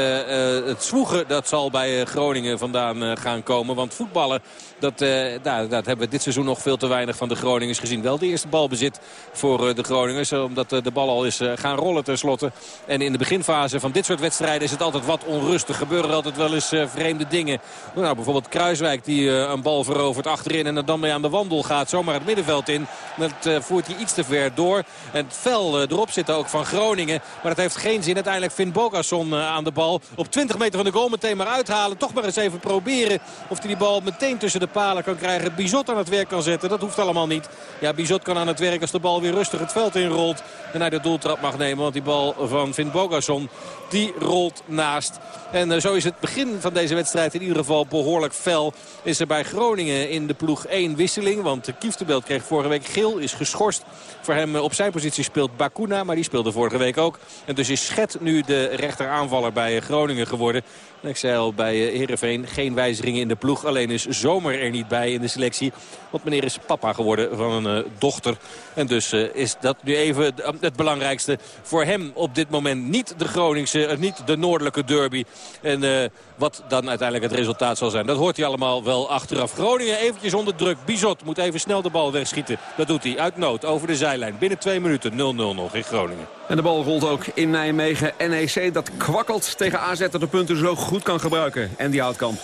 het zwoegen, dat zal bij Groningen vandaan gaan komen. Want voetballen, dat, daar, dat hebben we dit seizoen nog veel te weinig van de Groningers gezien. Wel de eerste balbezit voor de Groningers. Omdat de bal al is gaan rollen tenslotte. En in de beginfase van dit soort wedstrijden is het altijd wat onrustig. Gebeuren altijd wel eens vreemde dingen. Nou, bijvoorbeeld Kruiswijk die een bal verovert achterin en er dan mee aan de wand gaat zomaar het middenveld in. Dat uh, voert hij iets te ver door. En het fel erop zitten ook van Groningen. Maar dat heeft geen zin. Uiteindelijk vindt Bogasson aan de bal. Op 20 meter van de goal meteen maar uithalen. Toch maar eens even proberen of hij die bal meteen tussen de palen kan krijgen. Bizot aan het werk kan zetten. Dat hoeft allemaal niet. Ja, Bizot kan aan het werk als de bal weer rustig het veld inrolt. En hij de doeltrap mag nemen. Want die bal van Finn Bogasson die rolt naast. En zo is het begin van deze wedstrijd in ieder geval behoorlijk fel. Is er bij Groningen in de ploeg één wisseling. Want Kieftenbelt kreeg vorige week geel, is geschorst. Voor hem op zijn positie speelt Bakuna, maar die speelde vorige week ook. En dus is Schet nu de rechteraanvaller bij Groningen geworden. En ik zei al bij Heerenveen geen wijzigingen in de ploeg. Alleen is Zomer er niet bij in de selectie. Want meneer is papa geworden van een uh, dochter. En dus uh, is dat nu even het belangrijkste voor hem op dit moment. Niet de Groningse, niet de noordelijke derby. En wat dan uiteindelijk het resultaat zal zijn. Dat hoort hij allemaal wel achteraf. Groningen eventjes onder druk. Bizot moet even snel de bal wegschieten. Dat doet hij uit nood over de zijlijn. Binnen twee minuten 0-0 nog in Groningen. En de bal rolt ook in Nijmegen. NEC dat kwakkelt tegen AZ dat de punten zo goed kan gebruiken. En die Houtkamp.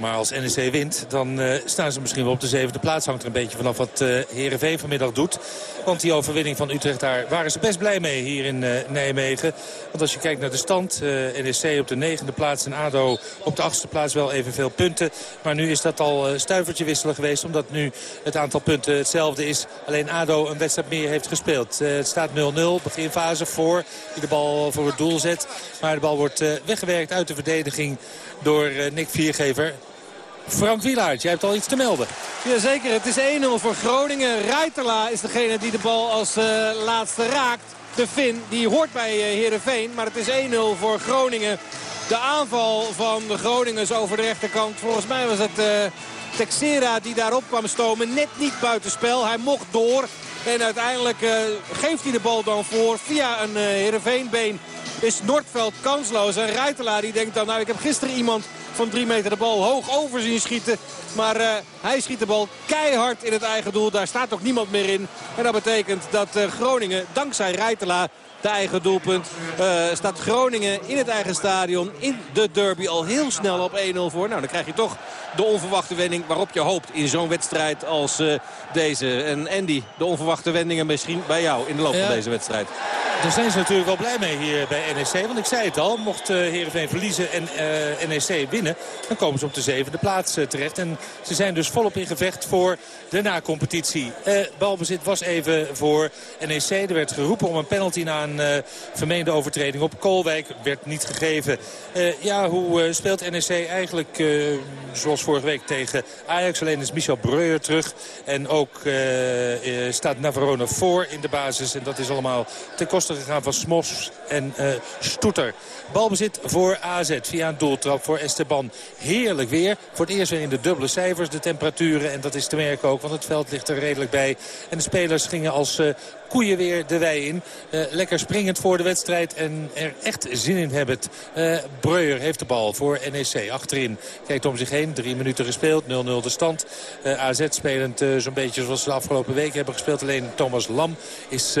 Maar als NEC wint, dan uh, staan ze misschien wel op de zevende plaats. Hangt er een beetje vanaf wat uh, Heerenveen vanmiddag doet. Want die overwinning van Utrecht daar waren ze best blij mee hier in uh, Nijmegen. Want als je kijkt naar de stand, NEC op de negende plaats en ADO op de achtste plaats wel evenveel punten. Maar nu is dat al stuivertje wisselen geweest. Omdat nu het aantal punten hetzelfde is. Alleen ADO een wedstrijd meer heeft gespeeld. het staat 0-0, beginfase voor. Die de bal voor het doel zet. Maar de bal wordt weggewerkt uit de verdediging door Nick Viergever. Frank Wielaert, jij hebt al iets te melden. Jazeker, het is 1-0 voor Groningen. Reiterla is degene die de bal als uh, laatste raakt. De Fin, die hoort bij uh, Heerenveen, maar het is 1-0 voor Groningen. De aanval van de Groningers over de rechterkant. Volgens mij was het uh, Texera die daarop kwam stomen. Net niet buitenspel. Hij mocht door. En uiteindelijk geeft hij de bal dan voor via een uh, Heerenveenbeen. Is Noordveld kansloos. En Reitelaar die denkt dan, nou ik heb gisteren iemand van drie meter de bal hoog over zien schieten. Maar uh, hij schiet de bal keihard in het eigen doel. Daar staat ook niemand meer in. En dat betekent dat uh, Groningen, dankzij Reitelaar, de eigen doelpunt. Uh, staat Groningen in het eigen stadion in de derby al heel snel op 1-0 voor. Nou, dan krijg je toch de onverwachte wending waarop je hoopt in zo'n wedstrijd als uh, deze. En Andy, de onverwachte wendingen misschien bij jou in de loop ja. van deze wedstrijd. Daar zijn ze natuurlijk wel blij mee hier bij NEC. Want ik zei het al, mocht uh, Heerenveen verliezen en uh, NEC winnen... dan komen ze op de zevende plaats uh, terecht. En Ze zijn dus volop in gevecht voor de na-competitie. Balbezit was even voor NEC. Er werd geroepen om een penalty na een uh, vermeende overtreding op Koolwijk. Werd niet gegeven. Uh, ja, hoe speelt NEC eigenlijk zoals vorige week tegen Ajax? Alleen is Michel Breuer terug. En ook staat Navarone voor in de basis. En dat is allemaal ten koste gegaan van Smos en Stoeter. Balbezit voor AZ via een doeltrap voor Esteban. Heerlijk weer. Voor het eerst weer in de dubbele cijfers de temperaturen. En dat is te merken ook, want het veld ligt er redelijk bij. En de spelers gingen als koeien weer de wei in. Uh, lekker springend voor de wedstrijd en er echt zin in hebben. Uh, Breuer heeft de bal voor NEC achterin. Kijkt om zich heen, drie minuten gespeeld, 0-0 de stand. AZ spelend zo'n beetje zoals ze de afgelopen week hebben gespeeld. Alleen Thomas Lam is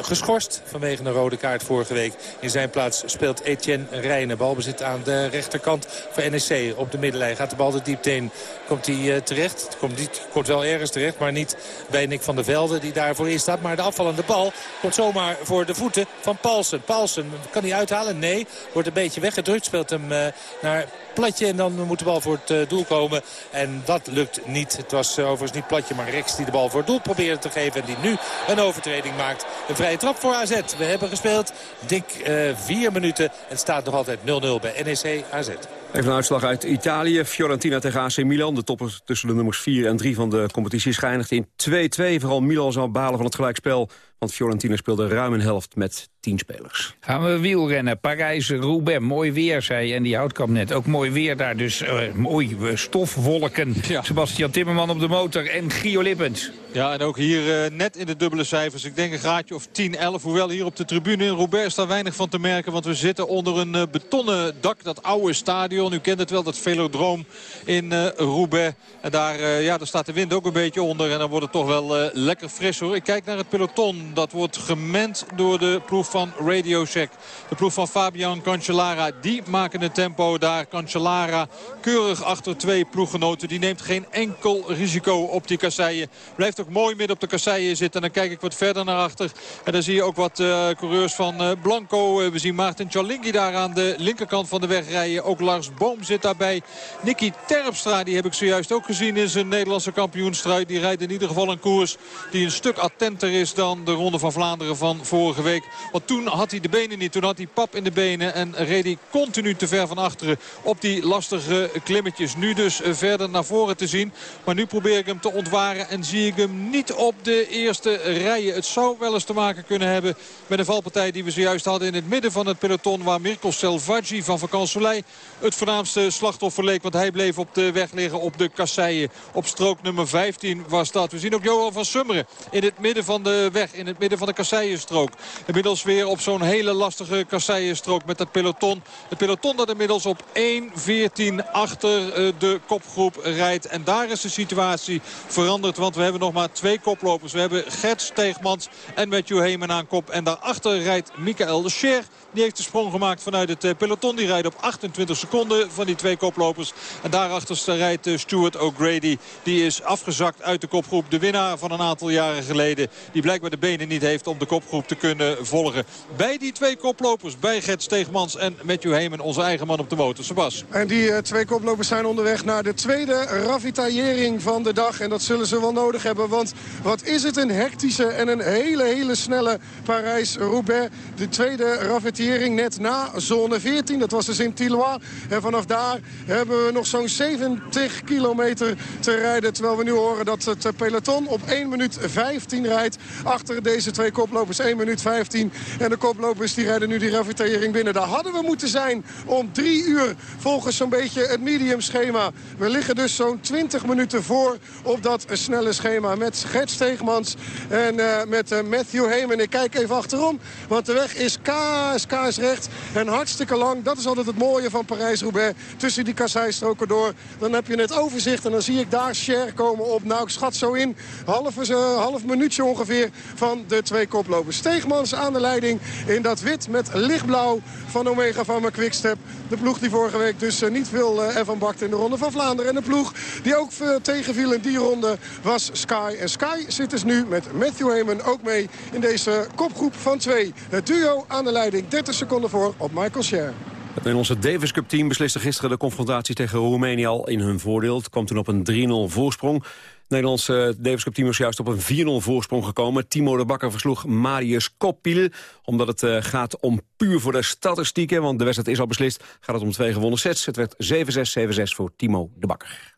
geschorst vanwege een rode kaart vorige week. In zijn plaats speelt Etienne Rijnen. Balbezit aan de rechterkant voor NEC op de middenlijn. Gaat de bal de diepte in. Komt hij terecht? Komt, niet, komt wel ergens terecht, maar niet bij Nick van der Velde die daarvoor in staat. Maar de afvallende bal komt zomaar voor de voeten van Paulsen. Paulsen kan hij uithalen? Nee. Wordt een beetje weggedrukt. Speelt hem uh, naar Platje en dan moet de bal voor het uh, doel komen. En dat lukt niet. Het was uh, overigens niet Platje, maar Rex die de bal voor het doel probeerde te geven. En die nu een overtreding maakt. Een vrije trap voor AZ. We hebben gespeeld dik vier minuten. Het staat nog altijd 0-0 bij NEC AZ. Even een uitslag uit Italië. Fiorentina tegen AC Milan. De topper tussen de nummers 4 en 3 van de competitie geëindigd in 2-2. Vooral Milan zou balen van het gelijkspel. Want Fiorentina speelde ruim een helft met 10 spelers. Gaan we wielrennen. Parijs-Roubaix. Mooi weer, zei en die Houtkamp net. Ook mooi weer daar. Dus uh, mooi uh, stofwolken. Ja. Sebastian Timmerman op de motor en Gio Lippens. Ja, en ook hier uh, net in de dubbele cijfers. Ik denk een graadje of 10, 11. Hoewel hier op de tribune in Roubaix is daar weinig van te merken. Want we zitten onder een betonnen dak. Dat oude stadion. U kent het wel, dat velodroom in Roubaix. En daar, ja, daar staat de wind ook een beetje onder. En dan wordt het toch wel lekker fris hoor. Ik kijk naar het peloton. Dat wordt gemend door de ploeg van Radio Shack. De ploeg van Fabian Cancellara. Die maken het tempo daar. Cancellara keurig achter twee ploeggenoten. Die neemt geen enkel risico op die kasseien. Blijft ook mooi midden op de kasseien zitten. En dan kijk ik wat verder naar achter. En dan zie je ook wat uh, coureurs van uh, Blanco. Uh, we zien Maarten Cialinghi daar aan de linkerkant van de weg rijden. Ook Lars Boom zit daarbij. Nicky Terpstra, die heb ik zojuist ook gezien in zijn Nederlandse kampioenstrui. Die rijdt in ieder geval een koers die een stuk attenter is dan de Ronde van Vlaanderen van vorige week. Want toen had hij de benen niet. Toen had hij pap in de benen en reed hij continu te ver van achteren op die lastige klimmetjes. Nu dus verder naar voren te zien. Maar nu probeer ik hem te ontwaren en zie ik hem niet op de eerste rijen. Het zou wel eens te maken kunnen hebben met een valpartij die we zojuist hadden in het midden van het peloton. Waar Mirko Selvaggi van Vakant Soleil het voornaamste slachtoffer leek. Want hij bleef op de weg liggen op de kasseien. Op strook nummer 15 was dat. We zien ook Johan van Summeren in het midden van de weg. In het midden van de kasseienstrook. Inmiddels weer op zo'n hele lastige kasseienstrook met het peloton. Het peloton dat inmiddels op 1.14 achter eh, de kopgroep rijdt. En daar is de situatie veranderd. Want we hebben nog maar twee koplopers. We hebben Gert Steegmans en Matthew Heyman aan kop. En daarachter rijdt Michael de. Die heeft de sprong gemaakt vanuit het eh, peloton. Die rijdt op 28 seconden van die twee koplopers. En daarachter rijdt eh, Stuart O'Grady. Die is afgezakt uit de kopgroep. De winnaar van een aantal jaren geleden. Die blijkbaar de benen niet heeft om de kopgroep te kunnen volgen. Bij die twee koplopers, bij Gert Steegmans en Matthew Heeman, onze eigen man op de motor. Sebas. En die uh, twee koplopers zijn onderweg naar de tweede ravitaillering van de dag. En dat zullen ze wel nodig hebben. Want wat is het een hectische en een hele, hele snelle Parijs-Roubaix. De tweede ravitaillering net na zone 14. Dat was dus in Tillois. En vanaf daar hebben we nog zo'n 70 kilometer te rijden. Terwijl we nu horen dat het peloton op 1 minuut 15 rijdt. Achter deze twee koplopers 1 minuut 15. En de koplopers die rijden nu die ravitaillering binnen. Daar hadden we moeten zijn om 3 uur volgens zo'n beetje het medium schema. We liggen dus zo'n 20 minuten voor op dat snelle schema. Met Gert Steegmans en uh, met uh, Matthew Heyman. Ik kijk even achterom, want de weg is kaas, recht en hartstikke lang. Dat is altijd het mooie van Tussen die kasseistroken door. Dan heb je het overzicht en dan zie ik daar Cher komen op. Nou, ik schat zo in. Half, uh, half minuutje ongeveer van de twee koplopers. Steegmans aan de leiding in dat wit met lichtblauw van Omega Pharma Quickstep. De ploeg die vorige week dus uh, niet veel uh, ervan bakte in de Ronde van Vlaanderen. En de ploeg die ook tegenviel in die ronde was Sky. En Sky zit dus nu met Matthew Heyman ook mee in deze kopgroep van twee. Het duo aan de leiding 30 seconden voor op Michael Scher. Het Nederlandse Davis Cup team besliste gisteren de confrontatie tegen Roemenië al in hun voordeel. Het kwam toen op een 3-0 voorsprong. Het Nederlandse Davis Cup team was juist op een 4-0 voorsprong gekomen. Timo de Bakker versloeg Marius Koppil. Omdat het uh, gaat om puur voor de statistieken, want de wedstrijd is al beslist. Gaat het om twee gewonnen sets. Het werd 7-6, 7-6 voor Timo de Bakker.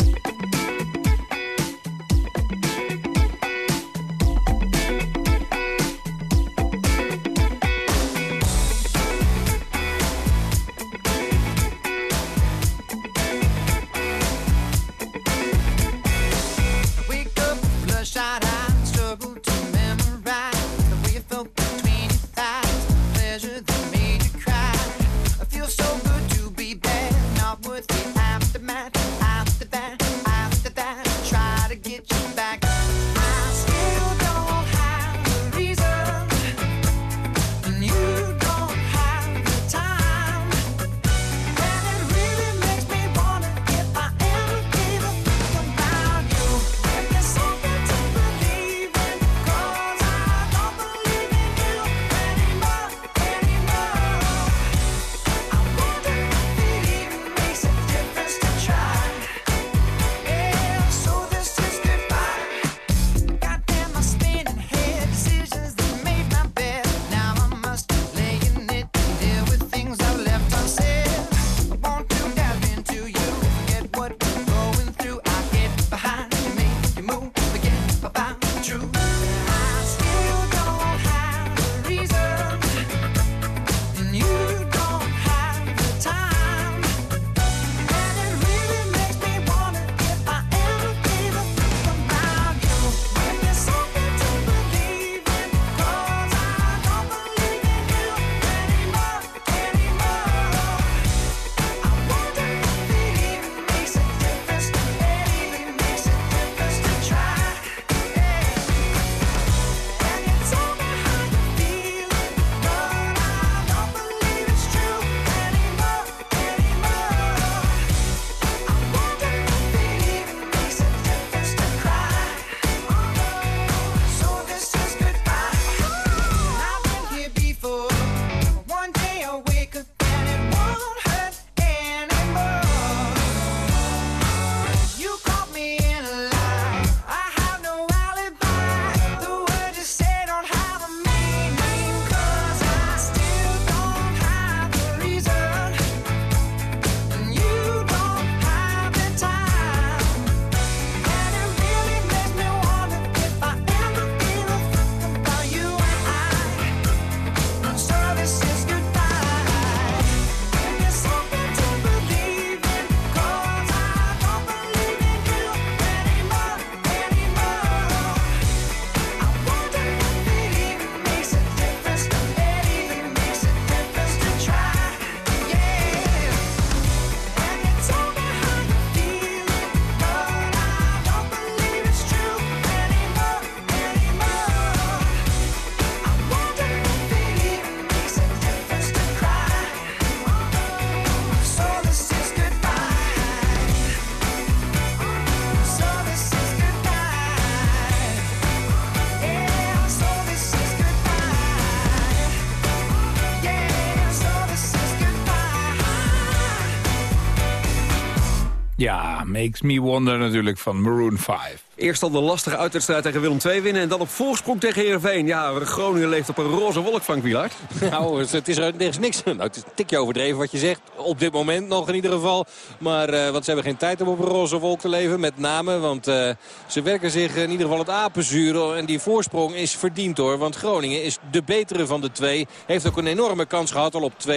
Ja, Makes Me Wonder natuurlijk van Maroon 5. Eerst al de lastige uitwedstrijd tegen Willem II winnen... en dan op voorsprong tegen Heerenveen. Ja, Groningen leeft op een roze wolk, Frank Wielaert. Nou, het is, er, niks. Nou, het is een tikje overdreven wat je zegt. Op dit moment nog in ieder geval. Maar uh, want ze hebben geen tijd om op een roze wolk te leven. Met name, want uh, ze werken zich in ieder geval het apenzuur. En die voorsprong is verdiend hoor. Want Groningen is de betere van de twee. Heeft ook een enorme kans gehad al op 2-0.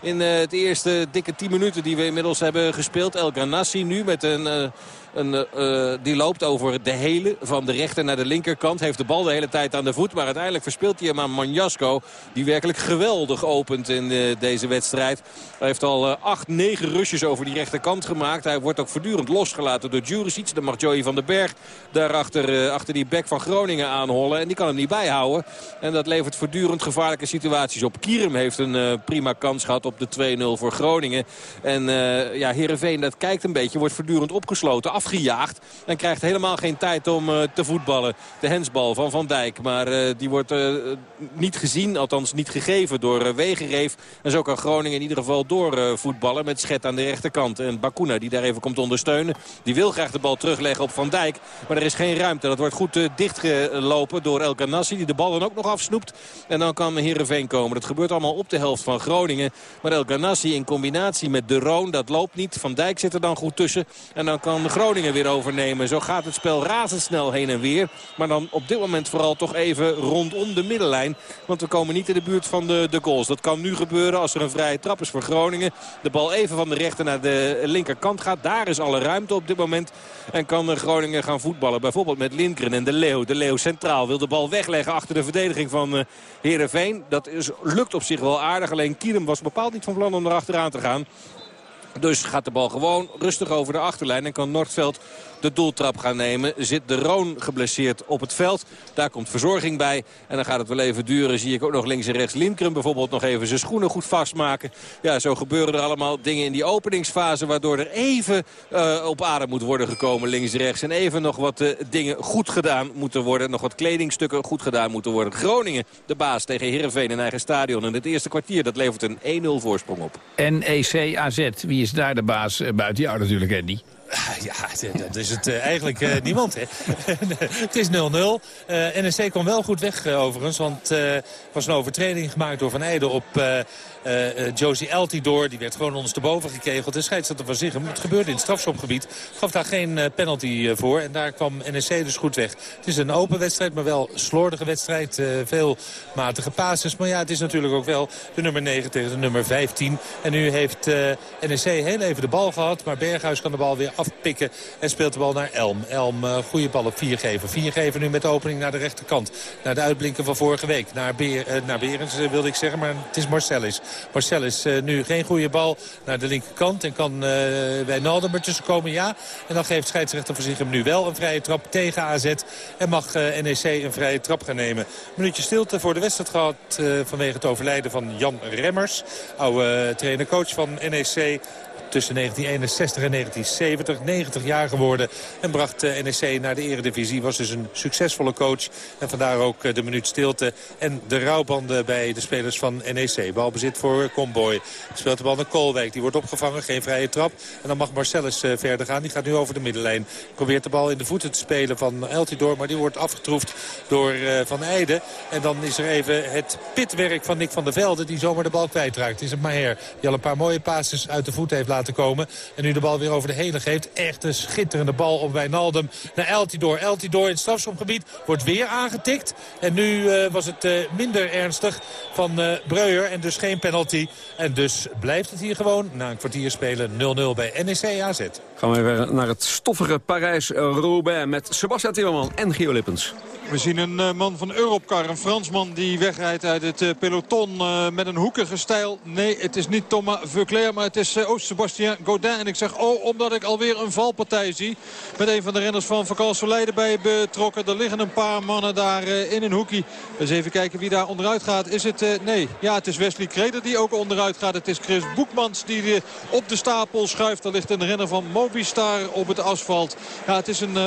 In uh, het eerste dikke 10 minuten die we inmiddels hebben gespeeld. El Ganassi nu met een... Uh, die loopt over de hele van de rechter naar de linkerkant. Heeft de bal de hele tijd aan de voet. Maar uiteindelijk verspeelt hij hem aan Manjasko. Die werkelijk geweldig opent in uh, deze wedstrijd. Hij heeft al uh, acht, negen rushes over die rechterkant gemaakt. Hij wordt ook voortdurend losgelaten door Juricic. Dan mag Joey van den Berg daarachter achter die bek van Groningen aanhollen. En die kan hem niet bijhouden. En dat levert voortdurend gevaarlijke situaties op. Kierum heeft een prima kans gehad op de 2-0 voor Groningen. En ja, Heerenveen dat kijkt een beetje. Wordt voortdurend opgesloten afgejaagd. En krijgt helemaal geen tijd om eh, te voetballen. De hensbal van Van Dijk. Maar eh, die wordt eh, niet gezien, althans niet gegeven door Wegenreef. En zo kan Groningen in ieder geval doorvoetballen met Schet aan de rechterkant. En Bakuna die daar even komt ondersteunen. Die wil graag de bal terugleggen op Van Dijk. Maar er is geen ruimte. Dat wordt goed dichtgelopen door El Ganassi. Die de bal dan ook nog afsnoept. En dan kan Heerenveen komen. Dat gebeurt allemaal op de helft van Groningen. Maar El Ganassi in combinatie met De Roon, dat loopt niet. Van Dijk zit er dan goed tussen. En dan kan Groningen weer overnemen. Zo gaat het spel razendsnel heen en weer. Maar dan op dit moment vooral toch even rondom de middenlijn. Want we komen niet in de buurt van de, de goals. Dat kan nu gebeuren als er een vrije trap is voor Groningen. De bal even van de rechter naar de linkerkant gaat. Daar is alle ruimte op dit moment. En kan Groningen gaan voetballen. Bijvoorbeeld met Lindgren en De Leeuw. De Leeuw centraal wil de bal wegleggen achter de verdediging van uh, Heerenveen. Dat is, lukt op zich wel aardig. Alleen Kierem was bepaald niet van plan om erachteraan te gaan. Dus gaat de bal gewoon rustig over de achterlijn. En kan Noordveld de doeltrap gaan nemen. Zit de Roon geblesseerd op het veld. Daar komt verzorging bij. En dan gaat het wel even duren. Zie ik ook nog links en rechts Lindgren bijvoorbeeld nog even zijn schoenen goed vastmaken. Ja, zo gebeuren er allemaal dingen in die openingsfase. Waardoor er even uh, op adem moet worden gekomen links en rechts. En even nog wat uh, dingen goed gedaan moeten worden. Nog wat kledingstukken goed gedaan moeten worden. Groningen, de baas tegen Heerenveen in eigen stadion. In het eerste kwartier, dat levert een 1-0 voorsprong op. NEC AZ, wie is daar de baas? Uh, buiten jou natuurlijk, Andy. Ja, dat is het uh, eigenlijk uh, niemand. Hè. het is 0-0. Uh, NEC kwam wel goed weg overigens. Want er was een overtreding gemaakt door Van Eijden op Josie Eltidoor. Die werd gewoon ondersteboven gekegeld. De scheidsrechter van Zichem. Het gebeurde in het strafschopgebied. Gaf daar geen penalty voor. En daar kwam NEC dus goed weg. Het is een open wedstrijd, maar wel slordige wedstrijd. veel matige passes. Maar ja, het is natuurlijk ook wel de nummer 9 tegen de nummer 15. En nu heeft NEC heel even de bal gehad. Maar Berghuis kan de bal weer afpikken. En speelt de bal naar Elm. Elm, uh, goede bal op viergever. Viergever nu met de opening naar de rechterkant. Naar de uitblinken van vorige week. Naar, Beer, uh, naar Berens uh, wilde ik zeggen, maar het is Marcellus. Marcellus nu geen goede bal naar de linkerkant. En kan bij Naldum ertussen komen, ja. En dan geeft scheidsrechter voor zich hem nu wel een vrije trap tegen AZ. En mag NEC een vrije trap gaan nemen. Een minuutje stilte voor de wedstrijd gehad vanwege het overlijden van Jan Remmers. Oude trainer-coach van NEC tussen 1961 en 1970. 90 jaar geworden en bracht NEC naar de eredivisie. Was dus een succesvolle coach. En vandaar ook de minuut stilte en de rouwbanden bij de spelers van NEC. Balbezit voor Comboy. Speelt de bal naar Koolwijk. Die wordt opgevangen. Geen vrije trap. En dan mag Marcellus verder gaan. Die gaat nu over de middenlijn. Probeert de bal in de voeten te spelen van Eltidoor. Maar die wordt afgetroefd door Van Eijden. En dan is er even het pitwerk van Nick van der Velde. Die zomaar de bal kwijtraakt. Het is een Maher die al een paar mooie passes uit de voet heeft laten komen. En nu de bal weer over de hele geeft. Echt een schitterende bal op Wijnaldum naar Eltidoor. Eltidoor in het strafschopgebied wordt weer aangetikt. En nu uh, was het uh, minder ernstig van uh, Breuer en dus geen penalty. En dus blijft het hier gewoon na een kwartier spelen 0-0 bij NEC AZ. Gaan we weer naar het stoffige Parijs-Roubaix met Sebastian Timmerman en Gio Lippens. We zien een uh, man van Europcar, een Fransman die wegrijdt uit het uh, peloton uh, met een hoekige stijl. Nee, het is niet Thomas Veuclair, maar het is oh, Sebastien Godin. En ik zeg oh, omdat ik alweer een valpartij zie. Met een van de renners van Vakal Soleil erbij betrokken. Er liggen een paar mannen daar in een hoekie. Dus even kijken wie daar onderuit gaat. Is het, nee, ja, het is Wesley Kreder die ook onderuit gaat. Het is Chris Boekmans die op de stapel schuift. Er ligt een renner van Mobistar op het asfalt. Ja, het is een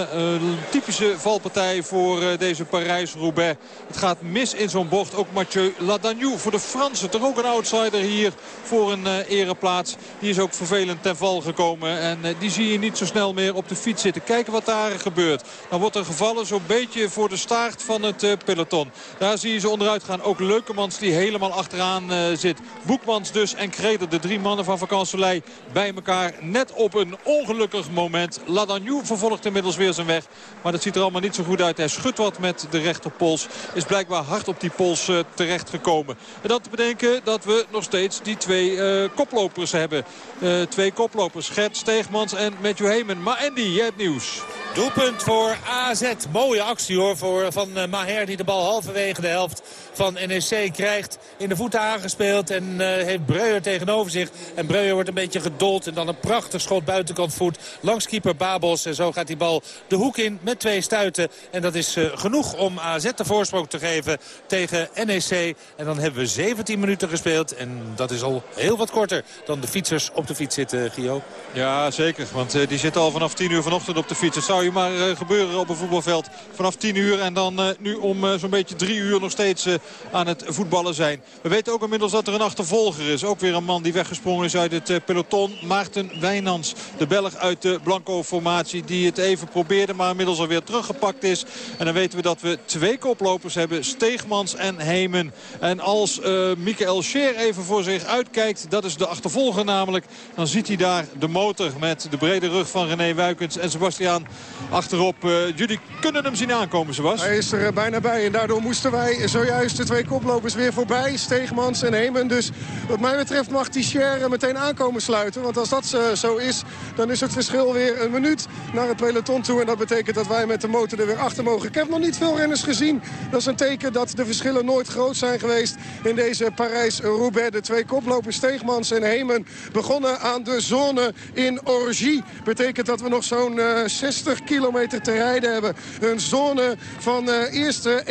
typische valpartij voor deze deze Parijs-Roubaix. Het gaat mis in zo'n bocht. Ook Mathieu Ladagnou voor de Fransen. Toch ook een outsider hier voor een uh, ereplaats. Die is ook vervelend ten val gekomen. En die zie je niet zo snel meer op de fiets zitten. Kijken wat daar gebeurt. Dan wordt er gevallen zo'n beetje voor de staart van het peloton. Daar zie je ze onderuit gaan. Ook Leukemans die helemaal achteraan zit. Boekmans dus en Kreder, de drie mannen van Vakansolei bij elkaar. Net op een ongelukkig moment. Ladagnou vervolgt inmiddels weer zijn weg. Maar dat ziet er allemaal niet zo goed uit. Hij schudt wat met de rechterpols. Is blijkbaar hard op die pols uh, terechtgekomen. En dan te bedenken dat we nog steeds die twee uh, koplopers hebben. Uh, twee koplopers. Gert Steegmans en Matthew Heyman. Maar Andy, jij hebt nieuws. Doelpunt voor AZ. Mooie actie hoor voor, van Maher die de bal halverwege de helft van NEC krijgt. In de voeten aangespeeld en heeft Breuer tegenover zich. En Breuer wordt een beetje gedold en dan een prachtig schot buitenkant langs keeper Babos. En zo gaat die bal de hoek in met twee stuiten. En dat is genoeg om AZ de voorsprong te geven tegen NEC. En dan hebben we 17 minuten gespeeld. En dat is al heel wat korter dan de fietsers op de fiets zitten, Gio. Ja, zeker. Want uh, die zitten al vanaf 10 uur vanochtend op de fiets. Het zou je maar gebeuren op een voetbalveld vanaf 10 uur. En dan nu om zo'n beetje 3 uur nog steeds aan het voetballen zijn. We weten ook inmiddels dat er een achtervolger is. Ook weer een man die weggesprongen is uit het peloton. Maarten Wijnands, de Belg uit de Blanco-formatie. Die het even probeerde, maar inmiddels alweer teruggepakt is. En dan weten we dat we twee koplopers hebben. Steegmans en Hemen. En als Michael Scheer even voor zich uitkijkt, dat is de achtervolger namelijk. Dan ziet hij daar de motor met de brede rug van René Wuikens en Sebastiaan achterop. Uh, jullie kunnen hem zien aankomen, Sebas. Hij is er bijna bij en daardoor moesten wij zojuist de twee koplopers weer voorbij. Steegmans en Hemen. Dus wat mij betreft mag die Cher meteen aankomen sluiten. Want als dat zo is, dan is het verschil weer een minuut naar het peloton toe. En dat betekent dat wij met de motor er weer achter mogen. Ik heb nog niet veel renners gezien. Dat is een teken dat de verschillen nooit groot zijn geweest in deze Parijs-Roubaix. De twee koplopers Steegmans en Hemen begonnen aan de zone in Orgy. Betekent dat we nog zo'n uh, 60 kilometer te rijden hebben. Een zone van uh, eerste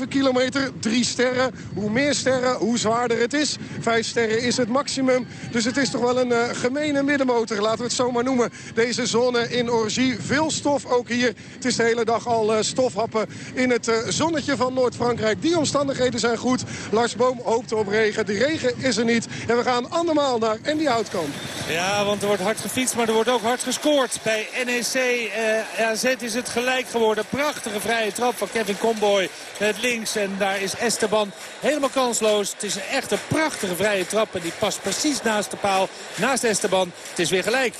1,7 kilometer. Drie sterren. Hoe meer sterren, hoe zwaarder het is. Vijf sterren is het maximum. Dus het is toch wel een uh, gemene middenmotor. Laten we het zo maar Deze zone in Orgy. Veel stof ook hier. Het is de hele dag al stofhappen in het zonnetje van Noord-Frankrijk. Die omstandigheden zijn goed. Lars Boom hoopt op regen. De regen is er niet. En we gaan andermaal naar Andy Houtkamp. Ja, want er wordt hard gefietst, maar er wordt ook hard gescoord. Bij NEC uh, AZ is het gelijk geworden. Prachtige vrije trap van Kevin Comboy met links. En daar is Esteban helemaal kansloos. Het is een echte prachtige vrije trap. En die past precies naast de paal, naast Esteban. Het is weer gelijk.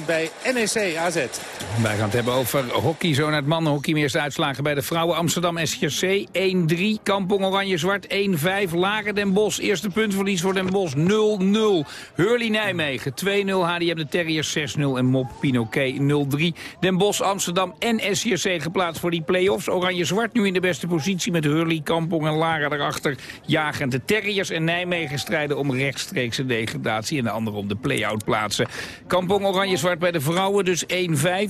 1-1 bij NEC AZ. Wij gaan het hebben over hockey. Zo naar het mannenhockey. Eerste uitslagen bij de vrouwen Amsterdam SGC 1-3. Kampong Oranje-Zwart 1-5. Lager Den Bosch. Eerste puntverlies voor Den Bosch 0-0. Hurley Nijmegen 2-0. HDM de Terriers 6-0 en Mop Pinoquet 0-3. Den Bosch, Amsterdam en SCRC geplaatst voor die play-offs. Oranje-Zwart nu in de beste positie met Hurley, Kampong en Lara erachter. Jagen de Terriers en Nijmegen strijden om rechtstreekse degradatie. En de andere om de play-out plaatsen. Kampong Oranje-Zwart bij de vrouwen dus 1-5.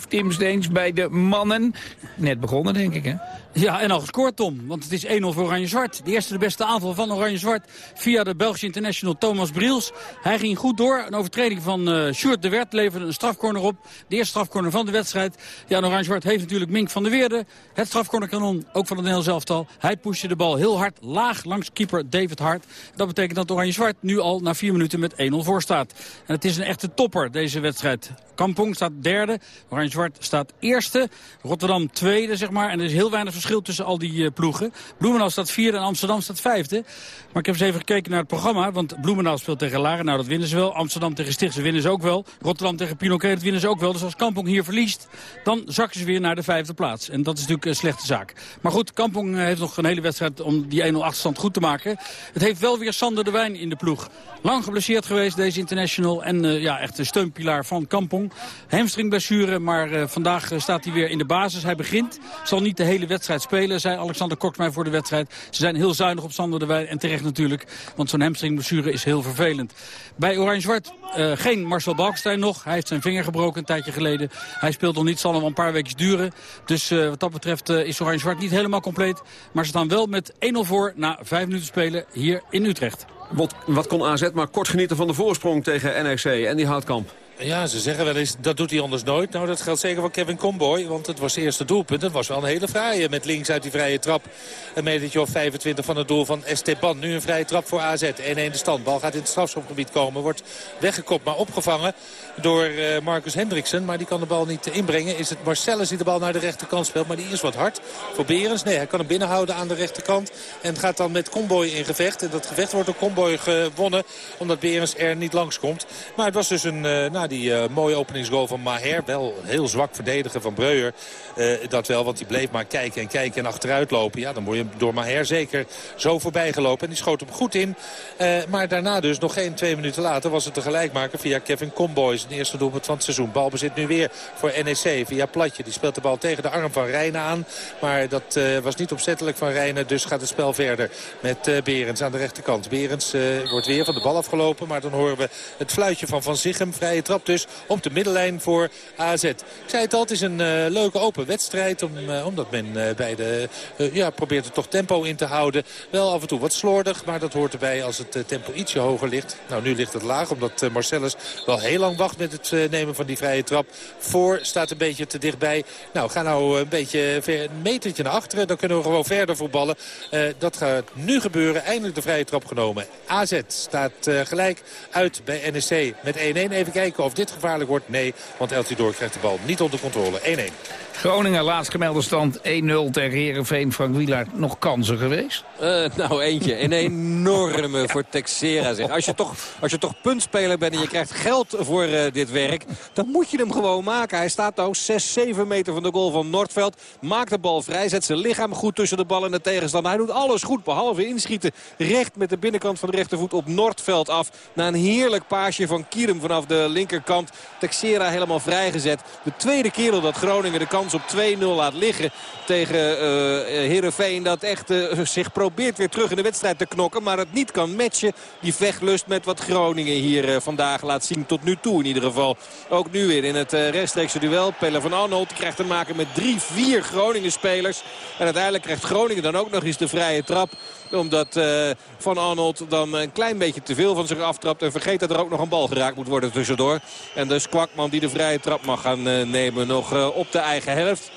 Tim Steens bij de mannen. Net begonnen denk ik hè? Ja, en al gescoord, Tom. Want het is 1-0 voor Oranje-Zwart. De eerste de beste aanval van Oranje-Zwart via de Belgische international Thomas Briels. Hij ging goed door. Een overtreding van uh, Sjoerd de Wert leverde een strafcorner op. De eerste strafcorner van de wedstrijd. Ja, en Oranje-Zwart heeft natuurlijk Mink van der Weerde. Het strafcornerkanon, ook van het Nederlands elftal. Hij pushte de bal heel hard, laag langs keeper David Hart. Dat betekent dat Oranje-Zwart nu al na vier minuten met 1-0 voor staat. En het is een echte topper, deze wedstrijd. Kampong staat derde, Oranje-Zwart staat eerste. Rotterdam tweede, zeg maar. En er is heel weinig verschil tussen al die uh, ploegen. Bloemendaal staat vierde en Amsterdam staat vijfde. Maar ik heb eens even gekeken naar het programma. Want Bloemendaal speelt tegen Laren. Nou, dat winnen ze wel. Amsterdam tegen Stichtse winnen ze ook wel. Rotterdam tegen Pinoquet, dat winnen ze ook wel. Dus als Kampong hier verliest, dan zakken ze weer naar de vijfde plaats. En dat is natuurlijk een slechte zaak. Maar goed, Kampong heeft nog een hele wedstrijd om die 1-0 achterstand goed te maken. Het heeft wel weer Sander de Wijn in de ploeg. Lang geblesseerd geweest, deze international. En uh, ja, echt een steunpilaar van Kampong. Hamstringblessure, maar vandaag staat hij weer in de basis. Hij begint, zal niet de hele wedstrijd spelen, zei Alexander Koks mij voor de wedstrijd. Ze zijn heel zuinig op Sander de Wijn en terecht natuurlijk. Want zo'n hamstringblessure is heel vervelend. Bij Oranje-Zwart uh, geen Marcel Balkstein nog. Hij heeft zijn vinger gebroken een tijdje geleden. Hij speelt nog niet, zal nog een paar weken duren. Dus uh, wat dat betreft uh, is Oranje-Zwart niet helemaal compleet. Maar ze staan wel met 1-0 voor na vijf minuten spelen hier in Utrecht. Wat, wat kon AZ maar kort genieten van de voorsprong tegen NEC en die Houtkamp? Ja, ze zeggen wel eens, dat doet hij anders nooit. Nou, dat geldt zeker voor Kevin Comboy, want het was het eerste doelpunt. Het was wel een hele fraaie, met links uit die vrije trap. Een metertje of 25 van het doel van Esteban. Nu een vrije trap voor AZ, 1-1 de stand. Bal gaat in het strafschopgebied komen, wordt weggekopt, maar opgevangen door uh, Marcus Hendriksen. Maar die kan de bal niet inbrengen. Is het Marcellus die de bal naar de rechterkant speelt, maar die is wat hard voor Berens. Nee, hij kan hem binnenhouden aan de rechterkant en gaat dan met Comboy in gevecht. En dat gevecht wordt door Comboy gewonnen, omdat Berens er niet langskomt. Maar het was dus een, uh, nou, die uh, mooie openingsgoal van Maher. Wel heel zwak verdedigen van Breuer. Dat wel, want die bleef maar kijken en kijken en achteruit lopen. Ja, dan word je door Maher zeker zo voorbij gelopen. En die schoot hem goed in. Maar daarna dus, nog geen twee minuten later, was het de gelijkmaker via Kevin Comboy. Zijn eerste doelpunt van het seizoen. Balbezit nu weer voor NEC via Platje. Die speelt de bal tegen de arm van Rijnen aan. Maar dat was niet opzettelijk van Rijnen. Dus gaat het spel verder met Berens aan de rechterkant. Berens wordt weer van de bal afgelopen. Maar dan horen we het fluitje van Van Zichem. Vrije trap dus op de middenlijn voor AZ. Ik zei het al, het is een uh, leuke open wedstrijd. Om, uh, omdat men uh, bij de, ja, probeert er toch tempo in te houden. Wel af en toe wat slordig, maar dat hoort erbij als het tempo ietsje hoger ligt. Nou, nu ligt het laag, omdat Marcellus wel heel lang wacht met het nemen van die vrije trap. Voor staat een beetje te dichtbij. Nou, ga nou een beetje ver, een metertje naar achteren. Dan kunnen we gewoon verder voetballen. dat gaat nu gebeuren. Eindelijk de vrije trap genomen. AZ staat gelijk uit bij NEC met 1-1. Even kijken of dit gevaarlijk wordt. Nee, want Eltidoor krijgt de bal niet onder controle. 1-1. Groningen, laatst gemelde stand 1-0 tegen Herenveen. Frank Wielaert, nog kansen geweest? Uh, nou, eentje. Een enorme voor Texera. Zeg. Als, je toch, als je toch puntspeler bent en je krijgt geld voor uh, dit werk... dan moet je hem gewoon maken. Hij staat nou 6, 7 meter van de goal van Noordveld. Maakt de bal vrij, zet zijn lichaam goed tussen de bal en de tegenstander. Hij doet alles goed, behalve inschieten. Recht met de binnenkant van de rechtervoet op Noordveld af. Na een heerlijk paasje van Kierem vanaf de linkerkant. Texera helemaal vrijgezet. De tweede keer dat Groningen de kans op 2-0 laat liggen tegen uh, Heerenveen. Dat echt uh, zich probeert weer terug in de wedstrijd te knokken. Maar het niet kan matchen. Die vechtlust met wat Groningen hier vandaag laat zien. Tot nu toe ieder geval. Ook nu weer in het rechtstreekse duel. Pelle van Arnold krijgt te maken met drie, vier Groningen spelers. En uiteindelijk krijgt Groningen dan ook nog eens de vrije trap omdat uh, Van Arnold dan een klein beetje te veel van zich aftrapt. En vergeet dat er ook nog een bal geraakt moet worden tussendoor. En dus Kwakman die de vrije trap mag gaan uh, nemen nog op de eigen helft.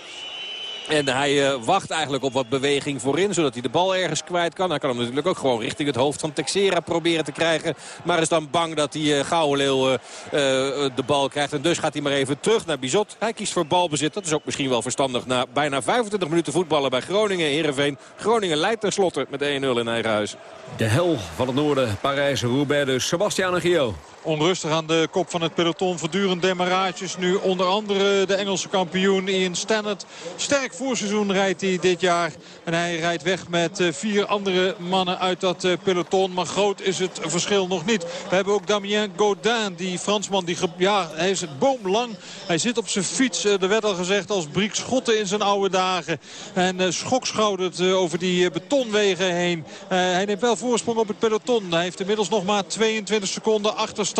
En hij uh, wacht eigenlijk op wat beweging voorin. Zodat hij de bal ergens kwijt kan. Hij kan hem natuurlijk ook gewoon richting het hoofd van Texera proberen te krijgen. Maar is dan bang dat die uh, Gouden uh, de bal krijgt. En dus gaat hij maar even terug naar Bizot. Hij kiest voor balbezit. Dat is ook misschien wel verstandig. Na bijna 25 minuten voetballen bij Groningen. Heerenveen. Groningen leidt tenslotte met 1-0 in eigen huis. De hel van het noorden. Parijs-Roubaix. Dus Sebastian en Gio. Onrustig aan de kop van het peloton. Voortdurend demarages. Nu onder andere de Engelse kampioen Ian Stannard. Sterk voorseizoen rijdt hij dit jaar. En hij rijdt weg met vier andere mannen uit dat peloton. Maar groot is het verschil nog niet. We hebben ook Damien Godin. Die Fransman. Die, ja, hij is boomlang. Hij zit op zijn fiets. Er werd al gezegd als Briek Schotten in zijn oude dagen. En schokschoudert over die betonwegen heen. hij neemt wel voorsprong op het peloton. Hij heeft inmiddels nog maar 22 seconden achterstand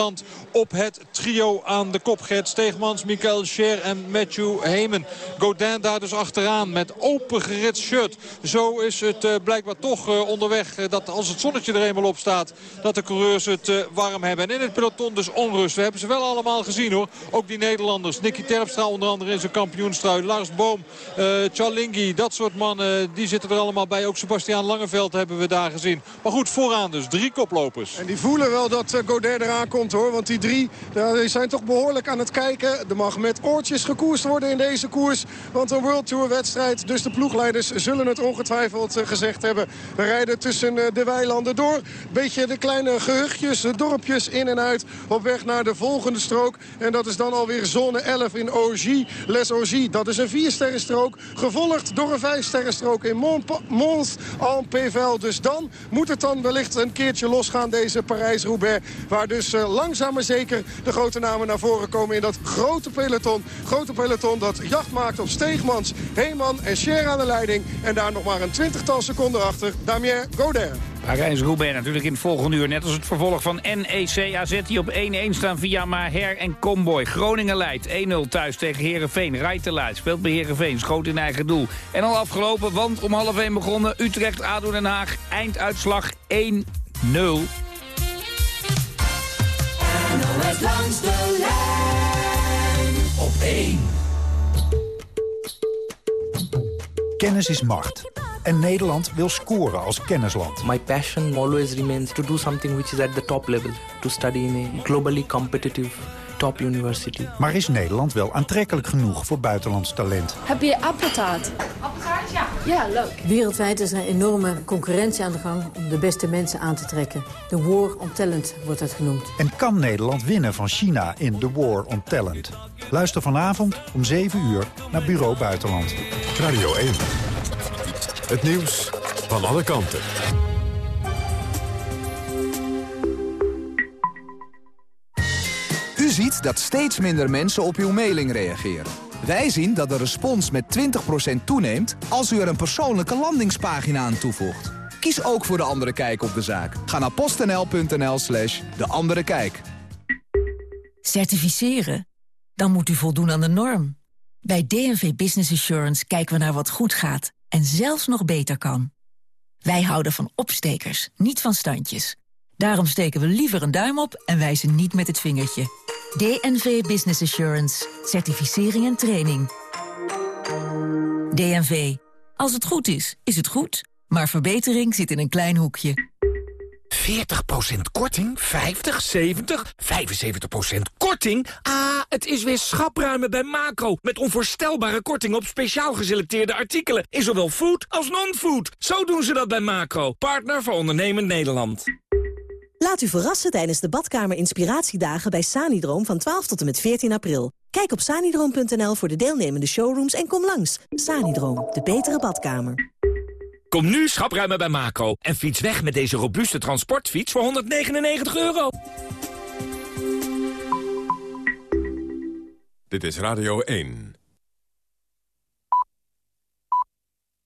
op het trio aan de kop. Gert Steegmans, Michael Scher en Matthew Heemen. Godin daar dus achteraan met opengerit shirt. Zo is het uh, blijkbaar toch uh, onderweg uh, dat als het zonnetje er eenmaal op staat... dat de coureurs het warm hebben. En in het peloton dus onrust. We hebben ze wel allemaal gezien hoor. Ook die Nederlanders. Nicky Terpstra onder andere in zijn kampioenstrui. Lars Boom, Chalingi, dat soort mannen. Die zitten er allemaal bij. Ook Sebastiaan Langeveld hebben we daar gezien. Maar goed, vooraan dus. Drie koplopers. En die voelen wel dat Godin eraan komt hoor. Want die drie die zijn toch behoorlijk aan het kijken. Er mag met oortjes gekoerst worden in deze koers. Want een World Tour wedstrijd. Dus de ploegleiders zullen het ongetwijfeld gezegd hebben. We rijden tussen de weilanden door. Beetje de kleine gehuchtjes, de dorpjes in en uit. Op weg naar de volgende strook. En dat is dan alweer zone 11 in Ogy. Les Ogy. Dat is een 4-sterrenstrook. Gevolgd door een 5-sterrenstrook in Mons en Pével. Dus dan moet het dan wellicht een keertje losgaan deze Parijs-Roubaix. Waar dus uh, langzaam maar zeker de grote namen naar voren komen in dat grote peloton. Grote peloton dat jacht maakt op Steegmans, Heeman en Scher aan de leiding. En daar nog maar een twintigtal seconden achter Damien Godin. Parijs-Roubaix natuurlijk in het volgende uur. Net als het vervolg van NEC AZ die op 1-1 staan via Maher en Comboy. Groningen leidt 1-0 thuis tegen Herenveen. Rijterluid speelt bij Herenveen. Schoot in eigen doel. En al afgelopen, want om half 1 begonnen. Utrecht, ADO Den Haag. Einduitslag 1-0. NOS langs de lijn op 1. Kennis is macht. En Nederland wil scoren als kennisland. My passion always remains to do something which is at the top level. To study in a globally competitive top university. Maar is Nederland wel aantrekkelijk genoeg voor buitenlands talent? Heb je appeltaart? Ja. Ja, leuk. Wereldwijd is er een enorme concurrentie aan de gang om de beste mensen aan te trekken. De War on Talent wordt het genoemd. En kan Nederland winnen van China in The War on Talent? Luister vanavond om 7 uur naar Bureau Buitenland. Radio 1. Het nieuws van alle kanten. U ziet dat steeds minder mensen op uw mailing reageren. Wij zien dat de respons met 20% toeneemt als u er een persoonlijke landingspagina aan toevoegt. Kies ook voor De Andere Kijk op de zaak. Ga naar postnl.nl slash De Andere Kijk. Certificeren? Dan moet u voldoen aan de norm. Bij DNV Business Assurance kijken we naar wat goed gaat en zelfs nog beter kan. Wij houden van opstekers, niet van standjes. Daarom steken we liever een duim op en wijzen niet met het vingertje. DNV Business Assurance. Certificering en training. DNV. Als het goed is, is het goed. Maar verbetering zit in een klein hoekje. 40% korting? 50, 70, 75% korting? Ah, het is weer schapruimen bij Macro. Met onvoorstelbare korting op speciaal geselecteerde artikelen. In zowel food als non-food. Zo doen ze dat bij Macro. Partner voor ondernemend Nederland. Laat u verrassen tijdens de badkamer inspiratiedagen bij Sanidroom van 12 tot en met 14 april. Kijk op sanidroom.nl voor de deelnemende showrooms en kom langs. Sanidroom, de betere badkamer. Kom nu schapruimen bij Macro en fiets weg met deze robuuste transportfiets voor 199 euro. Dit is Radio 1.